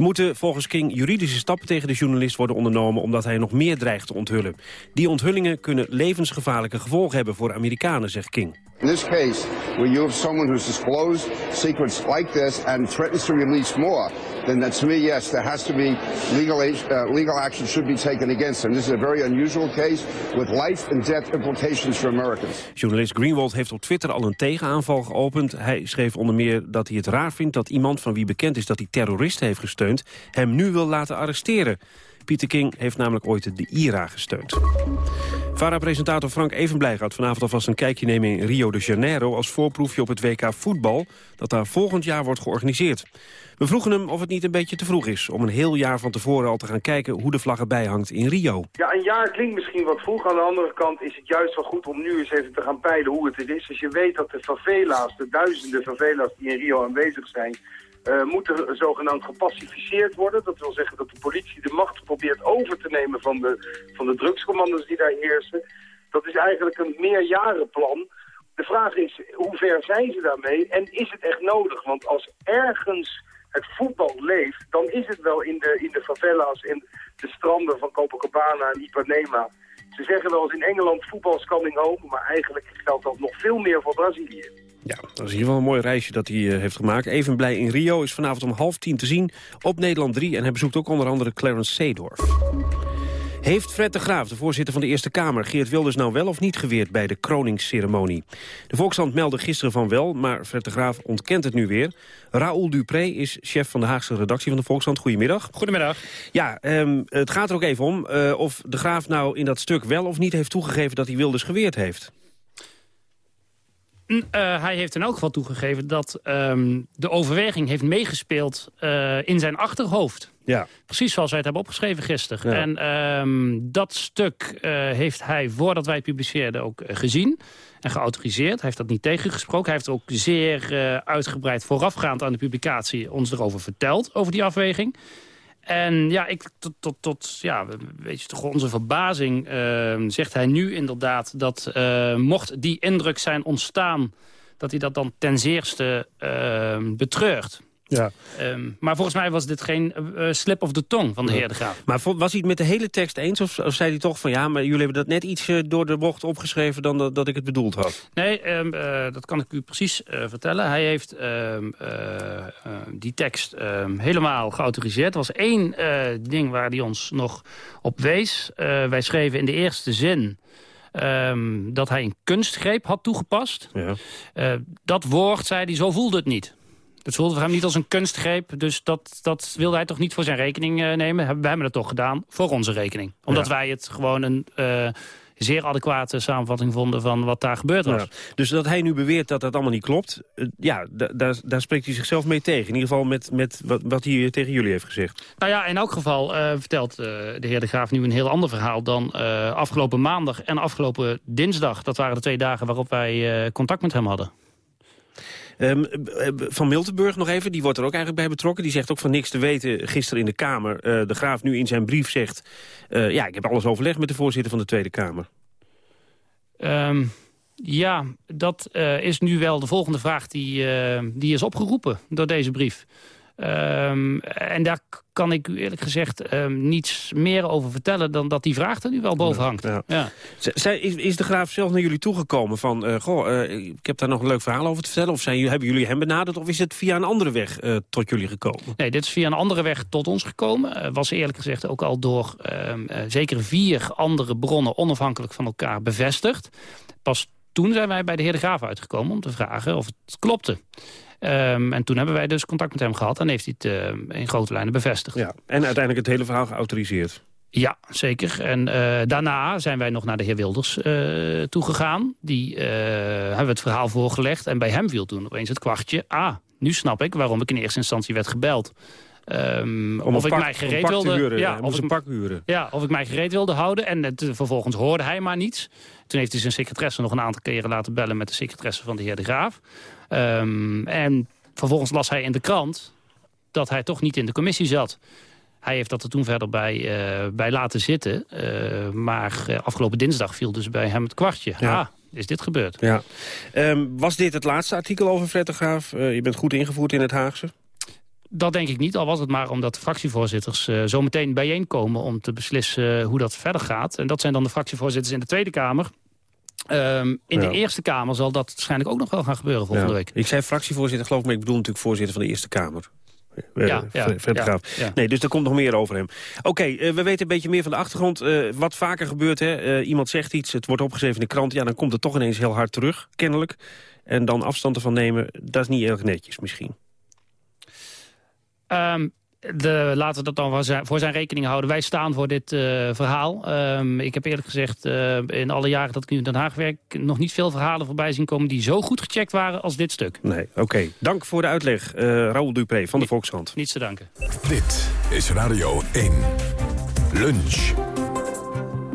Er moeten volgens King juridische stappen tegen de journalist worden ondernomen... omdat hij nog meer dreigt te onthullen. Die onthullingen kunnen levensgevaarlijke gevolgen hebben voor Amerikanen, zegt King. In this case, where you have someone who's disclosed secrets like this and threatens to release more, then that to me, yes, there has to be legal, uh, legal action should be taken against him. This is a very unusual case with life and death implications for Americans. Journalist Greenwald heeft op Twitter al een tegenaanval geopend. Hij schreef onder meer dat hij het raar vindt dat iemand van wie bekend is dat hij terroristen heeft gesteund... hem nu wil laten arresteren. Pieter King heeft namelijk ooit de IRA gesteund. VARA-presentator Frank Evenblij gaat vanavond alvast een kijkje nemen in Rio de Janeiro... als voorproefje op het WK voetbal dat daar volgend jaar wordt georganiseerd. We vroegen hem of het niet een beetje te vroeg is om een heel jaar van tevoren al te gaan kijken hoe de vlag erbij hangt in Rio. Ja, een jaar klinkt misschien wat vroeg. Aan de andere kant is het juist wel goed om nu eens even te gaan peilen hoe het is. Als je weet dat de favela's, de duizenden favela's die in Rio aanwezig zijn... eh, moeten zogenaamd gepacificeerd worden. Dat wil zeggen dat de politie de macht probeert over te nemen van de, van de drugscommando's die daar heersen. Dat is eigenlijk een meerjarenplan. De vraag is, hoe ver zijn ze daarmee en is het echt nodig? Want als ergens het voetbal leeft, dan is het wel in de, in de favelas, in de stranden van Copacabana en Ipanema. Ze zeggen wel eens in Engeland voetbal is home, maar eigenlijk geldt dat nog veel meer voor Brazilië. Ja, dat is in ieder geval een mooi reisje dat hij eh, heeft gemaakt. Even blij in Rio is vanavond om half tien te zien op Nederland 3. En hij bezoekt ook onder andere Clarence Seedorf. Heeft Fred de Graaf, de voorzitter van de Eerste Kamer... Geert Wilders nou wel of niet geweerd bij de kroningsceremonie? De Volkshand meldde gisteren van wel, maar Fred de Graaf ontkent het nu weer. Raoul Dupré is chef van de Haagse redactie van de Volkshand. Goedemiddag. Goedemiddag. Ja, um, het gaat er ook even om uh, of de Graaf nou in dat stuk wel of niet heeft toegegeven... dat hij Wilders geweerd heeft. Uh, hij heeft in elk geval toegegeven dat um, de overweging heeft meegespeeld uh, in zijn achterhoofd. Ja. Precies zoals wij het hebben opgeschreven gisteren. Ja. En um, dat stuk uh, heeft hij, voordat wij het publiceerden, ook gezien en geautoriseerd. Hij heeft dat niet tegengesproken. Hij heeft ook zeer uitgebreid voorafgaand aan de publicatie ons erover verteld, over die afweging. En ja, ik, tot, tot, tot ja, weet je, toch onze verbazing uh, zegt hij nu inderdaad dat uh, mocht die indruk zijn ontstaan... dat hij dat dan ten zeerste uh, betreurt. Ja. Um, maar volgens mij was dit geen uh, slip of the tong van de heer De Graaf. Maar was hij het met de hele tekst eens? Of, of zei hij toch van ja, maar jullie hebben dat net iets uh, door de bocht opgeschreven... dan dat, dat ik het bedoeld had? Nee, um, uh, dat kan ik u precies vertellen. Hij heeft um, die tekst helemaal geautoriseerd. Er was één ding waar hij ons nog op wees. wij schreven in de eerste zin... Dat hij een kunstgreep had toegepast. Ja. Dat woord, zei hij, zo voelde het niet. Dat voelde voor hem niet als een kunstgreep. Dus dat, dat wilde hij toch niet voor zijn rekening uh, nemen. We hebben het toch gedaan voor onze rekening. Omdat ja. wij het gewoon een uh, zeer adequate samenvatting vonden van wat daar gebeurd was. Ja. Dus dat hij nu beweert dat dat allemaal niet klopt... Uh, ja, daar, daar spreekt hij zichzelf mee tegen. In ieder geval met, met wat, wat hij tegen jullie heeft gezegd. Nou ja, in elk geval uh, vertelt uh, de heer De Graaf nu een heel ander verhaal... dan afgelopen maandag en afgelopen dinsdag. Dat waren de twee dagen waarop wij contact met hem hadden. Um, van Miltenburg nog even, die wordt er ook eigenlijk bij betrokken. Die zegt ook van niks te weten gisteren in de Kamer. Uh, de Graaf nu in zijn brief zegt... Uh, ja, ik heb alles overlegd met de voorzitter van de Tweede Kamer. Um, ja, dat is nu wel de volgende vraag die, die is opgeroepen door deze brief. Um, en daar kan ik u eerlijk gezegd um, niets meer over vertellen... dan dat die vraag er nu wel boven hangt. Ja, ja. ja. Is, is de graaf zelf naar jullie toegekomen van... Uh, goh, uh, ik heb daar nog een leuk verhaal over te vertellen... of zijn, hebben jullie hem benaderd of is het via een andere weg uh, tot jullie gekomen? Nee, dit is via een andere weg tot ons gekomen. was eerlijk gezegd ook al door zeker vier andere bronnen... onafhankelijk van elkaar bevestigd. Pas toen zijn wij bij de heer De Graaf uitgekomen om te vragen of het klopte. Um, en toen hebben wij dus contact met hem gehad en heeft hij het uh, in grote lijnen bevestigd. Ja, en uiteindelijk het hele verhaal geautoriseerd. Ja, zeker. En uh, daarna zijn wij nog naar de heer Wilders uh, toegegaan. Die uh, hebben we het verhaal voorgelegd. En bij hem viel toen opeens het kwartje. Ah, nu snap ik waarom ik in eerste instantie werd gebeld. Um, of ik mij gereed wilde, huren, ja, of een pak huren. Ja, of ik mij gereed wilde houden. En het, vervolgens hoorde hij maar niets. Toen heeft hij zijn secretaresse nog een aantal keren laten bellen... met de secretaresse van de heer De Graaf. Um, en vervolgens las hij in de krant dat hij toch niet in de commissie zat. Hij heeft dat er toen verder bij, uh, bij laten zitten. Uh, maar uh, afgelopen dinsdag viel dus bij hem het kwartje. Ja. Ah, is dit gebeurd? Ja. Um, was dit het laatste artikel over Fred de Graaf? je bent goed ingevoerd in het Haagse? Dat denk ik niet, al was het maar omdat de fractievoorzitters uh, zo meteen bijeenkomen... om te beslissen hoe dat verder gaat. En dat zijn dan de fractievoorzitters in de Tweede Kamer. Um, in ja. de Eerste Kamer zal dat waarschijnlijk ook nog wel gaan gebeuren volgende ja. week. Ik zei fractievoorzitter, geloof ik, maar ik bedoel natuurlijk voorzitter van de Eerste Kamer. Ja, ja, Fred ja. Nee, dus er komt nog meer over hem. Oké, okay, uh, we weten een beetje meer van de achtergrond. Uh, wat vaker gebeurt, hè? Uh, iemand zegt iets, het wordt opgeschreven in de krant... ja, dan komt het toch ineens heel hard terug, kennelijk. En dan afstand ervan nemen, dat is niet erg netjes misschien. Um, de, laten we dat dan voor zijn rekening houden. Wij staan voor dit uh, verhaal. Um, ik heb eerlijk gezegd uh, in alle jaren dat ik nu in Den Haag werk... nog niet veel verhalen voorbij zien komen die zo goed gecheckt waren als dit stuk. Nee, oké. Okay. Dank voor de uitleg, uh, Raoul Dupré van de Volkskrant. Niets te danken. Dit is Radio 1. Lunch.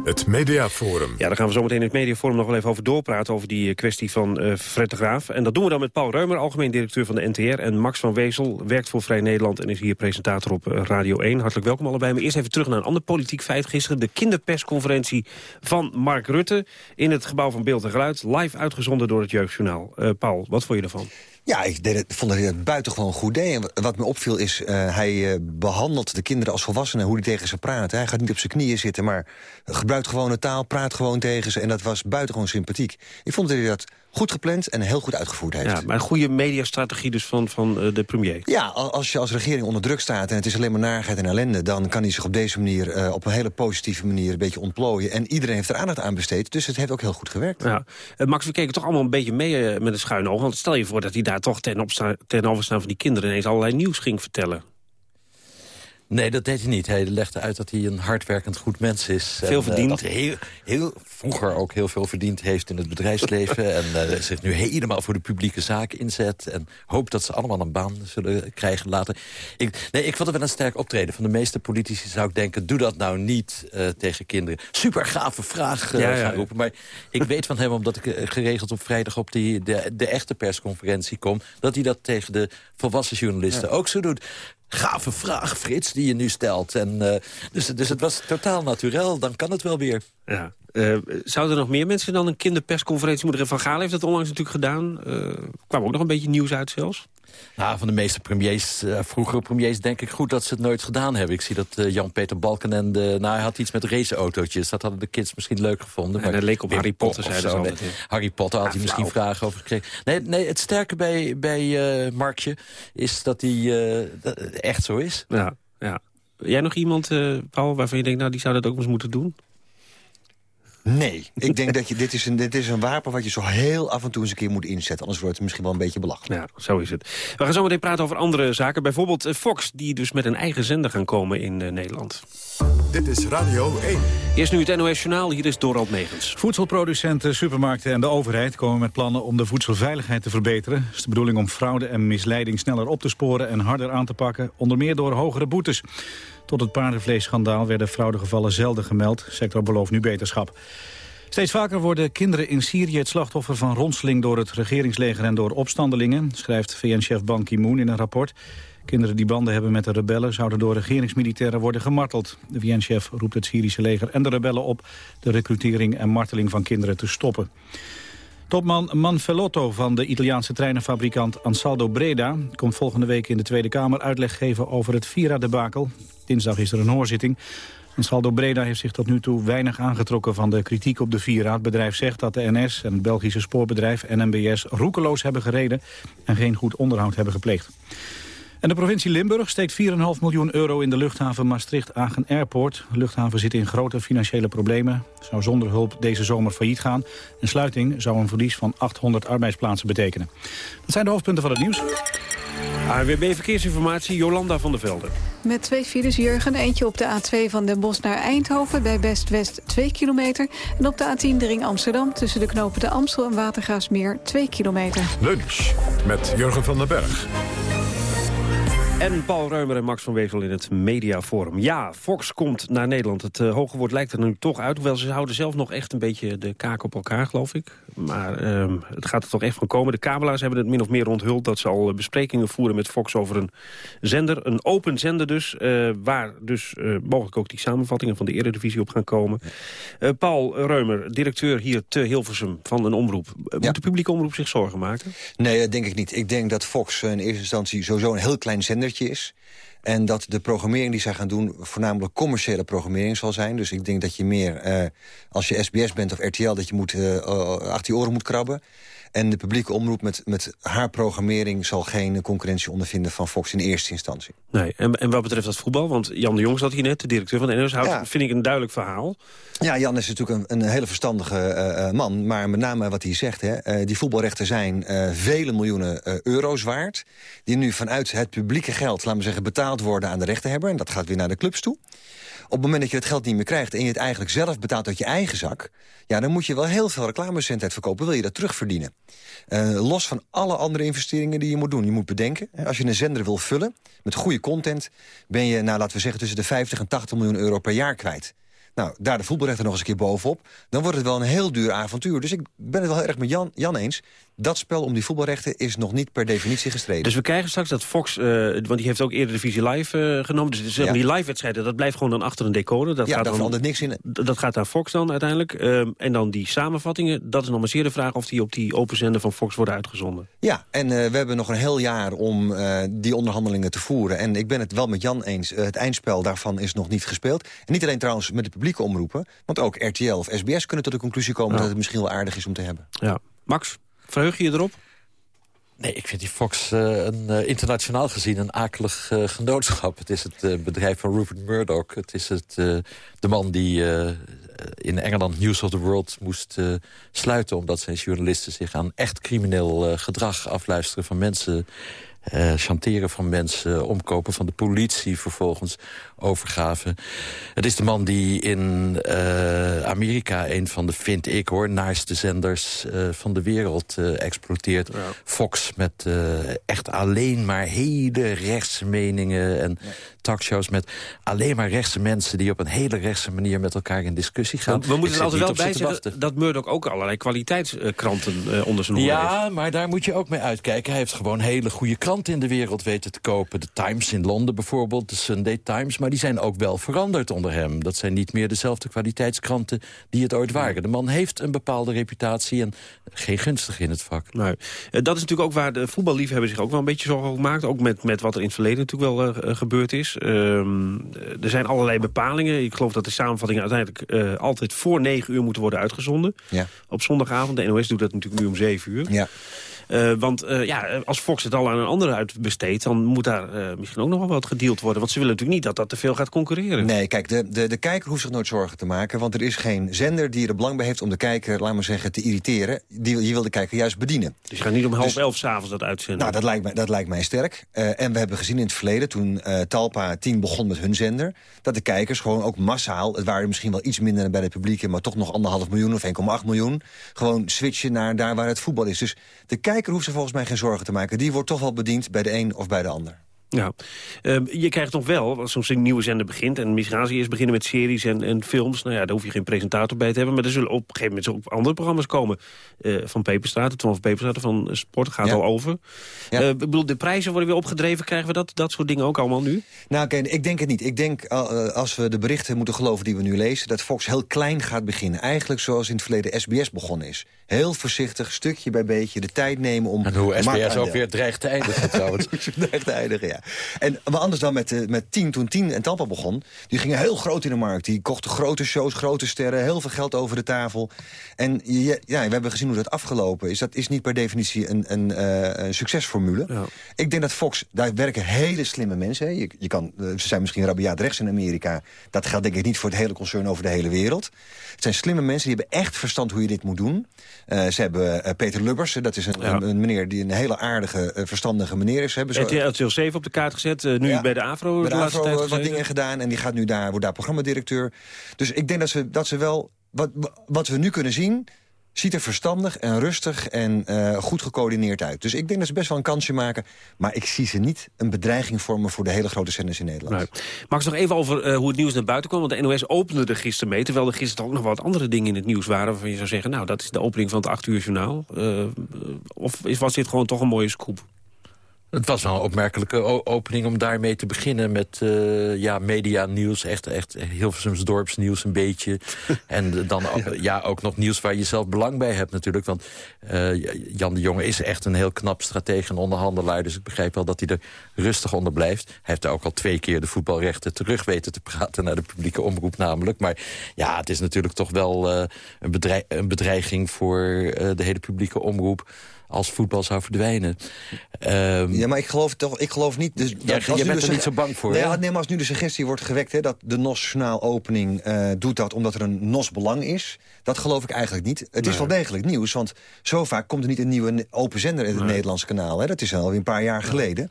Het Mediaforum. Ja, daar gaan we zo meteen in het Mediaforum nog wel even over doorpraten... over die kwestie van uh, Fred de Graaf. En dat doen we dan met Paul Reumer, algemeen directeur van de NTR... en Max van Wezel, werkt voor Vrij Nederland... en is hier presentator op Radio 1. Hartelijk welkom allebei. Maar eerst even terug naar een ander politiek feit. Gisteren de kinderpersconferentie van Mark Rutte... in het gebouw van Beeld en Geluid, live uitgezonden door het Jeugdjournaal. Paul, wat vond je ervan? Ja, ik deed het, vond dat hij het buitengewoon goed deed. En wat me opviel is, uh, hij uh, behandelt de kinderen als volwassenen... hoe hij tegen ze praat. Hij gaat niet op zijn knieën zitten, maar gebruikt gewone taal... praat gewoon tegen ze en dat was buitengewoon sympathiek. Ik vond dat hij dat goed gepland en heel goed uitgevoerd heeft. Ja, maar een goede mediastrategie dus van, van uh, de premier. Ja, als je als regering onder druk staat en het is alleen maar narigheid en ellende... dan kan hij zich op deze manier, uh, op een hele positieve manier... een beetje ontplooien. En iedereen heeft er aandacht aan besteed, dus het heeft ook heel goed gewerkt. Ja. Uh, Max, we keken toch allemaal een beetje mee met een schuin oog. Want stel je voor dat hij daar toch ten, ten overstaan van die kinderen... ineens allerlei nieuws ging vertellen. Nee, dat deed hij niet. Hij legde uit dat hij een hardwerkend goed mens is. Veel verdiend. Uh, dat hij heel, heel, vroeger ook heel veel verdiend heeft in het bedrijfsleven. en uh, zich nu helemaal voor de publieke zaak inzet. En hoopt dat ze allemaal een baan zullen krijgen later. Ik, nee, ik vond het wel een sterk optreden. Van de meeste politici zou ik denken, doe dat nou niet uh, tegen kinderen. Super gave vraag ja, ja, gaan roepen. Maar ik weet van hem, omdat ik geregeld op vrijdag op die, de, de echte persconferentie kom... dat hij dat tegen de volwassen journalisten ook zo doet gave vraag, Frits, die je nu stelt. En, uh, dus, dus het was totaal natuurlijk. Dan kan het wel weer. Ja. Uh, zouden er nog meer mensen dan een kinderpersconferentie moeten... Van Gaal heeft dat onlangs natuurlijk gedaan. Uh, kwam ook nog een beetje nieuws uit zelfs. Nou, van de meeste premiers, uh, vroegere premiers, denk ik goed dat ze het nooit gedaan hebben. Ik zie dat uh, Jan-Peter Balken nou, hij had iets met raceautootjes. Dat hadden de kids misschien leuk gevonden. En dat leek op Harry Potter, zeiden ze altijd. Harry Potter had ja, hij misschien vragen over gekregen. Nee, nee het sterke bij, bij uh, Markje is dat hij echt zo is. Ja, ja. Jij nog iemand, Paul, waarvan je denkt, nou, die zou dat ook eens moeten doen? Nee, ik denk dat je, dit, is een, dit is een wapen wat je zo heel af en toe eens een keer moet inzetten. Anders wordt het misschien wel een beetje belachelijk. Ja, zo is het. We gaan zo meteen praten over andere zaken. Bijvoorbeeld Fox, die dus met een eigen zender gaan komen in uh, Nederland. Dit is Radio 1. Eerst nu het NOS Journaal, hier is Dorald Megens. Voedselproducenten, supermarkten en de overheid komen met plannen om de voedselveiligheid te verbeteren. Het is de bedoeling om fraude en misleiding sneller op te sporen en harder aan te pakken. Onder meer door hogere boetes. Tot het paardenvleesschandaal werden fraudegevallen zelden gemeld. Sector belooft nu beterschap. Steeds vaker worden kinderen in Syrië het slachtoffer van ronseling door het regeringsleger en door opstandelingen, schrijft VN-chef Ban Ki-moon in een rapport. Kinderen die banden hebben met de rebellen zouden door regeringsmilitairen worden gemarteld. De VN-chef roept het Syrische leger en de rebellen op de recrutering en marteling van kinderen te stoppen. Topman Manfellotto van de Italiaanse treinenfabrikant Ansaldo Breda... komt volgende week in de Tweede Kamer uitleg geven over het Vira-debakel. Dinsdag is er een hoorzitting. Ansaldo Breda heeft zich tot nu toe weinig aangetrokken van de kritiek op de Vira. Het bedrijf zegt dat de NS en het Belgische spoorbedrijf NMBS roekeloos hebben gereden... en geen goed onderhoud hebben gepleegd. En de provincie Limburg steekt 4,5 miljoen euro in de luchthaven Maastricht-Agen Airport. De luchthaven zit in grote financiële problemen. Zou zonder hulp deze zomer failliet gaan. Een sluiting zou een verlies van 800 arbeidsplaatsen betekenen. Dat zijn de hoofdpunten van het nieuws. AWB Verkeersinformatie, Jolanda van der Velden. Met twee files, Jurgen. Eentje op de A2 van Den Bosch naar Eindhoven... bij Best-West 2 kilometer. En op de A10 de ring Amsterdam... tussen de knopen de Amstel en Watergraafsmeer 2 kilometer. Lunch met Jurgen van den Berg. En Paul Reumer en Max van Wezel in het Mediaforum. Ja, Fox komt naar Nederland. Het uh, hoge woord lijkt er nu toch uit. Hoewel ze houden zelf nog echt een beetje de kaak op elkaar, geloof ik. Maar uh, het gaat er toch echt van komen. De kabelaars hebben het min of meer onthuld... dat ze al besprekingen voeren met Fox over een zender. Een open zender dus. Uh, waar dus mogelijk ook die samenvattingen van de Eredivisie op gaan komen. Paul Reumer, directeur hier te Hilversum van een omroep. Ja. Moet de publieke omroep zich zorgen maken? Nee, dat denk ik niet. Ik denk dat Fox in eerste instantie sowieso een heel klein zendertje is. En dat de programmering die zij gaan doen voornamelijk commerciële programmering zal zijn. Dus ik denk dat je meer, uh, als je SBS bent of RTL... dat je moet, uh, achter je oren moet krabben. En de publieke omroep met, met haar programmering... zal geen concurrentie ondervinden van Fox in eerste instantie. Nee, en, en wat betreft dat voetbal, want Jan de Jong zat hier net... de directeur van de NOS, houdt, ja. vind ik een duidelijk verhaal. Ja, Jan is natuurlijk een, een hele verstandige uh, man. Maar met name wat hij zegt, hè, uh, die voetbalrechten zijn uh, vele miljoenen euro's waard... die nu vanuit het publieke geld, laten we zeggen, betaald worden aan de rechtenhebber. En dat gaat weer naar de clubs toe. Op het moment dat je het geld niet meer krijgt... en je het eigenlijk zelf betaalt uit je eigen zak... ja, dan moet je wel heel veel reclamecentheid verkopen. Wil je dat terugverdienen? Uh, los van alle andere investeringen die je moet doen. Je moet bedenken, als je een zender wil vullen met goede content... ben je, nou, laten we zeggen, tussen de 50 en 80 miljoen euro per jaar kwijt. Nou, daar de voetbalrechter nog eens een keer bovenop. Dan wordt het wel een heel duur avontuur. Dus ik ben het wel heel erg met Jan, Jan eens dat spel om die voetbalrechten is nog niet per definitie gestreden. Dus we krijgen straks dat Fox, uh, want die heeft ook eerder de visie live uh, genomen. Dus die live-wedstrijden, dat blijft gewoon dan achter een decoder. Dat ja, gaat daar dan, verandert niks in. Dat gaat naar Fox dan uiteindelijk. Uh, en dan die samenvattingen, dat is nog maar zeer de vraag... of die op die open zender van Fox worden uitgezonden. Ja, en we hebben nog een heel jaar om die onderhandelingen te voeren. En ik ben het wel met Jan eens, het eindspel daarvan is nog niet gespeeld. En niet alleen trouwens met de publieke omroepen... want ook RTL of SBS kunnen tot de conclusie komen... Ja. dat het misschien wel aardig is om te hebben. Ja. Max, verheug je je erop? Nee, ik vind die Fox uh, een, uh, internationaal gezien een akelig uh, genootschap. Het is het bedrijf van Rupert Murdoch. Het is het, de man die in Engeland News of the World moest sluiten... omdat zijn journalisten zich aan echt crimineel gedrag afluisteren van mensen... Chanteren van mensen, omkopen van de politie, vervolgens overgaven. Het is de man die in uh, Amerika een van de, vind ik hoor, naaste zenders uh, van de wereld exploiteert. Ja. Fox met echt alleen maar hele rechtse meningen en ja. talkshows met alleen maar rechtse mensen die op een hele rechtse manier met elkaar in discussie gaan. We moeten er altijd wel bij zeggen dat Murdoch ook allerlei kwaliteitskranten onder zijn Ja, heeft. maar daar moet je ook mee uitkijken. Hij heeft gewoon hele goede kranten in de wereld weten te kopen. De Times in Londen bijvoorbeeld, de Sunday Times. Maar die zijn ook wel veranderd onder hem. Dat zijn niet meer dezelfde kwaliteitskranten die het ooit waren. De man heeft een bepaalde reputatie en geen gunstig in het vak. Nee. Dat is natuurlijk ook waar de voetballiefhebber zich ook wel een beetje zorgen over maakt. Ook met, met wat er in het verleden natuurlijk wel uh, gebeurd is. Um, er zijn allerlei bepalingen. Ik geloof dat de samenvattingen uiteindelijk uh, altijd voor 9 uur moeten worden uitgezonden. Ja. Op zondagavond. De NOS doet dat natuurlijk nu om 7 uur. Ja. Uh, want uh, ja, als Fox het al aan een andere uitbesteedt... dan moet daar uh, misschien ook nog wel wat gedeeld worden. Want ze willen natuurlijk niet dat dat te veel gaat concurreren. Nee, kijk, de, de, de kijker hoeft zich nooit zorgen te maken. Want er is geen zender die er belang bij heeft om de kijker, laat maar zeggen, te irriteren. Die, je wil de kijker juist bedienen. Dus je gaat niet om half dus, elf s'avonds dat uitzenden? Nou, dat lijkt mij, dat lijkt mij sterk. en we hebben gezien in het verleden, toen Talpa 10 begon met hun zender... dat de kijkers gewoon ook massaal, het waren misschien wel iets minder dan bij de publieke... maar toch nog anderhalf miljoen of 1,8 miljoen... gewoon switchen naar daar waar het voetbal is. Dus de kijker hoeft zich volgens mij geen zorgen te maken. Die wordt toch wel bediend bij de een of bij de ander. Ja, uh, je krijgt toch wel, als zo'n nieuwe zender begint... en misschien gaan ze eerst beginnen met series en, en, films... nou ja, daar hoef je geen presentator bij te hebben... maar er zullen op een gegeven moment ook andere programma's komen... Uh, van Peperstraat, het van Peperstraat, van Sport, gaat ja. al over. Ja. Uh, ik bedoel, de prijzen worden weer opgedreven, krijgen we dat, dat soort dingen ook allemaal nu? Nou, ik denk het niet. Ik denk, als we de berichten moeten geloven die we nu lezen... dat Fox heel klein gaat beginnen. Eigenlijk zoals in het verleden SBS begonnen is. Heel voorzichtig, stukje bij beetje, de tijd nemen om... En hoe SBS ook weer dreigt te eindigen trouwens. dreigt te eindigen, ja. En, maar anders dan met, uh, met 10, toen 10 en Talpa begon... die gingen heel groot in de markt. Die kochten grote shows, grote sterren, heel veel geld over de tafel. En ja, we hebben gezien hoe dat afgelopen is. Dat is niet per definitie een, een, uh, een succesformule. Ja. Ik denk dat Fox, daar werken hele slimme mensen. Je, je kan, uh, ze zijn misschien rabiaat rechts in Amerika. Dat geldt denk ik niet voor het hele concern over de hele wereld. Het zijn slimme mensen, die hebben echt verstand hoe je dit moet doen. Uh, ze hebben uh, Peter Lubbers, dat is een, ja. een, een, meneer die een hele aardige, verstandige meneer is. Hebben zo... RTL 7 op de kaart gezet, nu ja, bij de AFRO. Bij de, de wat dingen gedaan en die gaat nu daar, wordt daar programmadirecteur. Dus ik denk dat ze, dat ze wel, wat, wat we nu kunnen zien ziet er verstandig en rustig en uh, goed gecoördineerd uit. Dus ik denk dat ze best wel een kansje maken. Maar ik zie ze niet een bedreiging vormen voor de hele grote zenders in Nederland. Nee. Max, nog even over uh, hoe het nieuws naar buiten kwam. Want de NOS opende er gisteren mee. Terwijl er gisteren ook nog wat andere dingen in het nieuws waren... waarvan je zou zeggen, nou, dat is de opening van het 8 uur journaal. Uh, of was dit gewoon toch een mooie scoop? Het was wel een opmerkelijke opening om daarmee te beginnen... met uh, ja, media-nieuws, echt, echt Hilversums dorpsnieuws een beetje. en dan ja, ook nog nieuws waar je zelf belang bij hebt natuurlijk. Want uh, Jan de Jonge is echt een heel knap stratege en onderhandelaar... dus ik begrijp wel dat hij er rustig onder blijft. Hij heeft er ook al twee keer de voetbalrechten terug weten te praten... naar de publieke omroep namelijk. Maar ja, het is natuurlijk toch wel uh, een, bedreig een bedreiging voor de hele publieke omroep als voetbal zou verdwijnen. Um, ja, maar ik geloof toch, ik geloof niet... Dus, ja, je bent er niet zo bang voor, nee, ja, nee, maar als nu de suggestie wordt gewekt... Hè, dat de NOS opening uh, doet dat omdat er een NOS-belang is... dat geloof ik eigenlijk niet. Het nee. is wel degelijk nieuws, want zo vaak komt er niet een nieuwe open zender... in het nee. Nederlandse kanaal. Hè. Dat is alweer een paar jaar ja.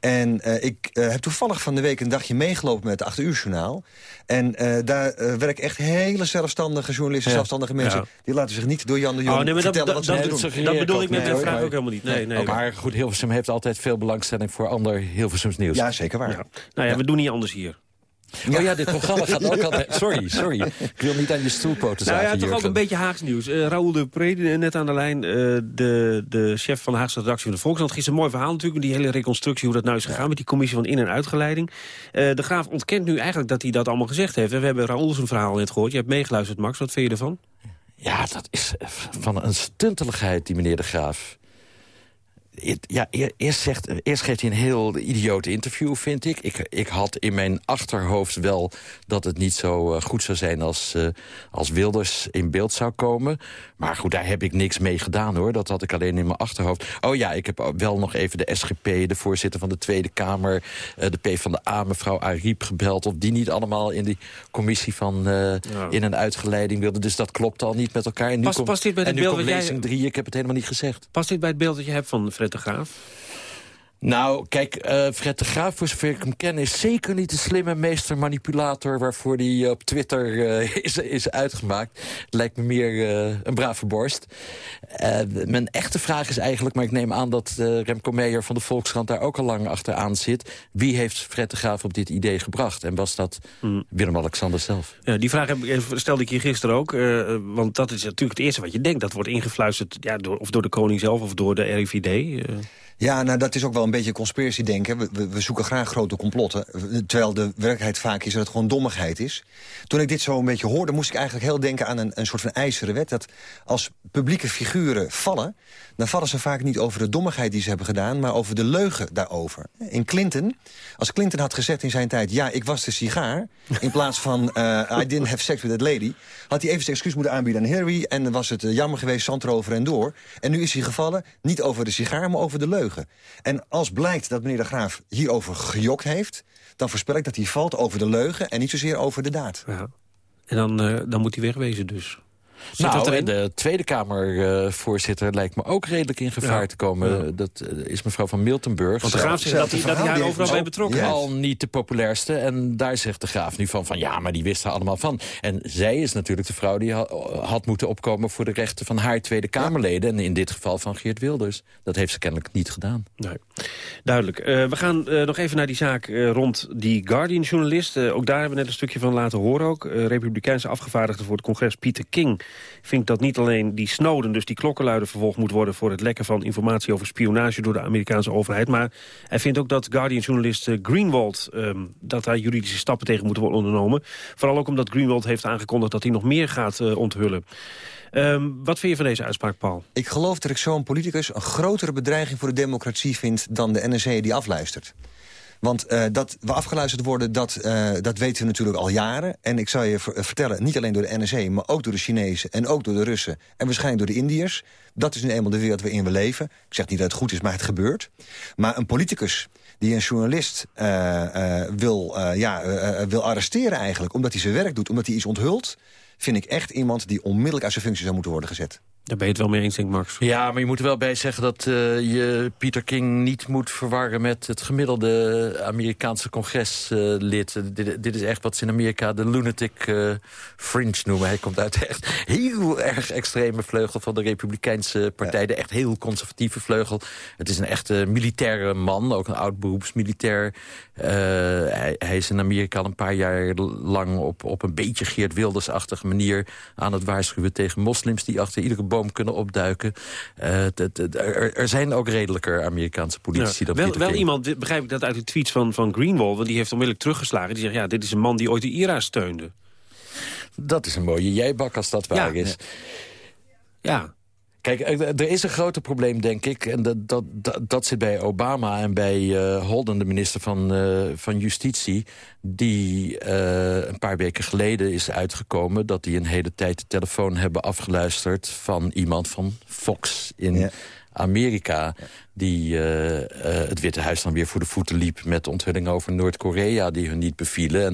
En uh, ik uh, heb toevallig van de week een dagje meegelopen met het 8 uur journaal. En uh, daar werken echt hele zelfstandige journalisten, ja. zelfstandige mensen. Ja. Die laten zich niet door Jan de Jong oh, nee, maar vertellen dat, wat dat, ze dat, doen. Dat bedoel ik met nee, de vraag ook helemaal niet. Nee, nee, maar goed, Hilversum heeft altijd veel belangstelling voor ander Hilversums nieuws. Ja, zeker waar. Ja. Nou ja, we doen niet anders hier. Oh ja, dit programma gaat ook altijd... Sorry, sorry. Ik wil niet aan je stoelpoten Nou zagen, ja, toch ook een beetje Haags nieuws. Uh, Raoul de Pre, net aan de lijn, eh, de, de chef van de Haagse redactie van de Volkskrant. Gisteren een mooi verhaal natuurlijk, die hele reconstructie, hoe dat nou is gegaan met die commissie van in- en uitgeleiding. Eh, de Graaf ontkent nu eigenlijk dat hij dat allemaal gezegd heeft. En we hebben Raoul zijn verhaal net gehoord. Je hebt meegeluisterd, Max. Wat vind je ervan? Ja, dat is eh, van een stunteligheid, die meneer de Graaf. Ja, eerst, zegt, eerst geeft hij een heel idioot interview, vind ik. ik. Ik had in mijn achterhoofd wel dat het niet zo eh, goed zou zijn... Als, eh, als Wilders in beeld zou komen. Maar goed, daar heb ik niks mee gedaan, hoor. Dat had ik alleen in mijn achterhoofd. Oh ja, ik heb wel nog even de SGP, de voorzitter van de Tweede Kamer... eh, de PvdA, mevrouw Ariep, gebeld... of die niet allemaal in die commissie van in- en uitgeleiding wilden. Dus dat klopt al niet met elkaar. En nu Past- komt- past dit bij en het nu beeld komt wat jij- lezing drie, ik heb het helemaal niet gezegd. Past dit bij het beeld dat je hebt van Fred Graaf? Nou, kijk, eh, Fred de Graaf, voor zover ik hem ken... is zeker niet de slimme meester-manipulator... waarvoor hij op Twitter eh, is, is uitgemaakt. Het lijkt me meer eh, een brave borst. Eh, mijn echte vraag is eigenlijk... maar ik neem aan dat eh, Remco Meijer van de Volkskrant... daar ook al lang achteraan zit. Wie heeft Fred de Graaf op dit idee gebracht? En was dat Willem-Alexander zelf? Ja, die vraag heb, ik- stelde ik je gisteren ook. eh, want dat is natuurlijk het eerste wat je denkt. Dat wordt ingefluisterd ja, door, of door de koning zelf of door de RIVD. Ja, nou dat is ook wel een beetje conspiracy denken. We, we, zoeken graag grote complotten. Terwijl de werkelijkheid vaak is dat het gewoon dommigheid is. Toen ik dit zo een beetje hoorde, moest ik eigenlijk heel denken aan een, een soort van ijzeren wet. Dat als publieke figuren vallen, dan vallen ze vaak niet over de dommigheid die ze hebben gedaan, maar over de leugen daarover. In Clinton, als Clinton had gezegd in zijn tijd, ja, ik was de sigaar, in plaats van eh, I didn't have sex with that lady, had hij even zijn excuus moeten aanbieden aan Hillary en was het eh, jammer geweest, zand erover en door. En nu is hij gevallen, niet over de sigaar, maar over de leugen. En als blijkt dat meneer de Graaf hierover gejokt heeft... dan voorspel ik dat hij valt over de leugen en niet zozeer over de daad. Ja. En dan, eh, dan moet hij wegwezen dus. Zit dat Nou, en de Tweede Kamervoorzitter lijkt me ook redelijk in gevaar Ja. te komen. Ja. Dat eh, is mevrouw van Miltenburg. Want de Graaf zegt dat hij, dat hij haar overal bij betrokken is. Al niet de populairste. En daar zegt de Graaf nu van, van ja, maar die wist er allemaal van. En zij is natuurlijk de vrouw die ha- had moeten opkomen... voor de rechten van haar Tweede Kamerleden. En in dit geval van Geert Wilders. Dat heeft ze kennelijk niet gedaan. Nee. Duidelijk. Eh, we gaan eh, nog even naar die zaak eh, rond die Guardian-journalist. Ook daar hebben we net een stukje van laten horen ook. Eh, Republikeinse afgevaardigde voor het congres Pieter King... vindt dat niet alleen die Snowden, dus die klokkenluider... vervolgd moet worden voor het lekken van informatie over spionage... door de Amerikaanse overheid. Maar hij vindt ook dat Guardian-journalist eh, Greenwald... ehm, dat daar juridische stappen tegen moeten worden ondernomen. Vooral ook omdat Greenwald heeft aangekondigd... dat hij nog meer gaat eh, onthullen. Ehm, wat vind je van deze uitspraak, Paul? Ik geloof dat ik zo'n politicus een grotere bedreiging voor de democratie vind... dan de NSC die afluistert. Want eh, dat we afgeluisterd worden, dat, eh, dat weten we natuurlijk al jaren. En ik zal je ver- vertellen, niet alleen door de NSC... maar ook door de Chinezen en ook door de Russen... en waarschijnlijk door de Indiërs. Dat is nu eenmaal de wereld waarin we leven. Ik zeg niet dat het goed is, maar het gebeurt. Maar een politicus die een journalist eh, eh, wil, eh, ja, eh, eh, wil arresteren eigenlijk... omdat hij zijn werk doet, omdat hij iets onthult... vind ik echt iemand die onmiddellijk uit zijn functie zou moeten worden gezet. Daar ben je het wel mee eens, denk Max. Ja, maar je moet er wel bij zeggen dat eh, je Peter King niet moet verwarren... met het gemiddelde Amerikaanse congreslid. Eh, dit, dit is echt wat ze in Amerika de lunatic eh, fringe noemen. Hij komt uit echt heel erg extreme vleugel van de Republikeinse partij. De echt heel conservatieve vleugel. Het is een echte militaire man, ook een oud beroepsmilitair. Hij, hij is in Amerika al een paar jaar lang op, op een beetje Geert Wilders-achtige manier... aan het waarschuwen tegen moslims die achter iedere kunnen opduiken. Eh, er, er zijn ook redelijker Amerikaanse politici Ja. dan wel, wel iemand, begrijp ik dat uit de tweets van, van Greenwald... want die heeft onmiddellijk teruggeslagen. Die zegt, ja, dit is een man die ooit de IRA steunde. Dat is een mooie jijbak als dat waar is. Ja. Kijk, er is een groter probleem, denk ik. En dat, dat, dat, dat zit bij Obama en bij eh, Holden, de minister van, eh, van Justitie... die eh, een paar weken geleden is uitgekomen... dat die een hele tijd de telefoon hebben afgeluisterd... van iemand van Fox in Amerika... die eh, eh, het Witte Huis dan weer voor de voeten liep... met onthullingen over Noord-Korea die hun niet bevielen.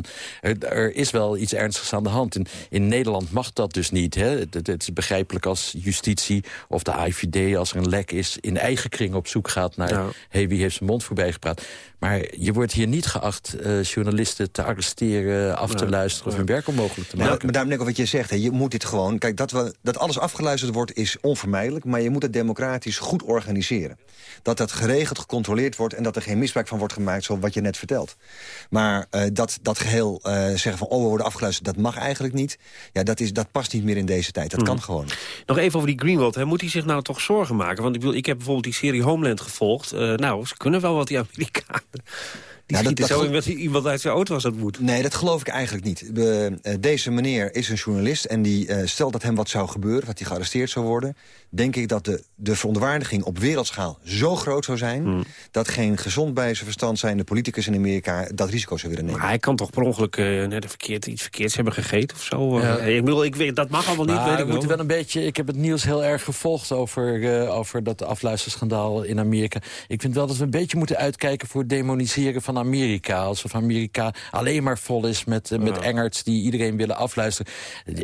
En er, er is wel iets ernstigs aan de hand. In, in Nederland mag dat dus niet. Hè? Het, het is begrijpelijk als justitie of de IVD... als er een lek is, in eigen kring op zoek gaat naar... Ja. hey, wie heeft zijn mond voorbij gepraat. Maar je wordt hier niet geacht eh, journalisten te arresteren... af te Ja. luisteren of hun werk onmogelijk te Nou, maken. maar daarom denk ik wat je zegt. Hè, je moet dit gewoon... Kijk, dat, we, dat alles afgeluisterd wordt is onvermijdelijk... maar je moet het democratisch goed organiseren. Dat dat geregeld gecontroleerd wordt... en dat er geen misbruik van wordt gemaakt, zoals wat je net vertelt. Maar uh, dat, dat geheel uh, zeggen van, oh, we worden afgeluisterd... dat mag eigenlijk niet. Ja, dat, is, dat past niet meer in deze tijd. Dat kan mhm. gewoon. Nog even over die Greenwald. Hè. Moet hij zich nou toch zorgen maken? Want ik, bedoel, ik heb bijvoorbeeld die serie Homeland gevolgd. Uh, nou, ze kunnen wel wat die Amerikanen... Die ja, dat, zo dat iemand uit zijn auto als dat moet. Nee, dat geloof ik eigenlijk niet. deze meneer is een journalist en die uh, stelt dat hem wat zou gebeuren... dat hij gearresteerd zou worden denk ik dat de, de verontwaardiging op wereldschaal zo groot zou zijn... Hmm. dat geen gezond bij zijn verstand zijnde politicus in Amerika dat risico zou willen nemen. Maar hij kan toch per ongeluk uh, net verkeerd, iets verkeerds hebben gegeten of zo? Ja. Ik bedoel, ik weet, dat mag allemaal niet. weet ik moet wel een beetje, ik heb het nieuws heel erg gevolgd over, uh, over dat afluisterschandaal in Amerika. Ik vind wel dat we een beetje moeten uitkijken voor het demoniseren van Amerika. Alsof Amerika alleen maar vol is met, uh, met engerts die iedereen willen afluisteren.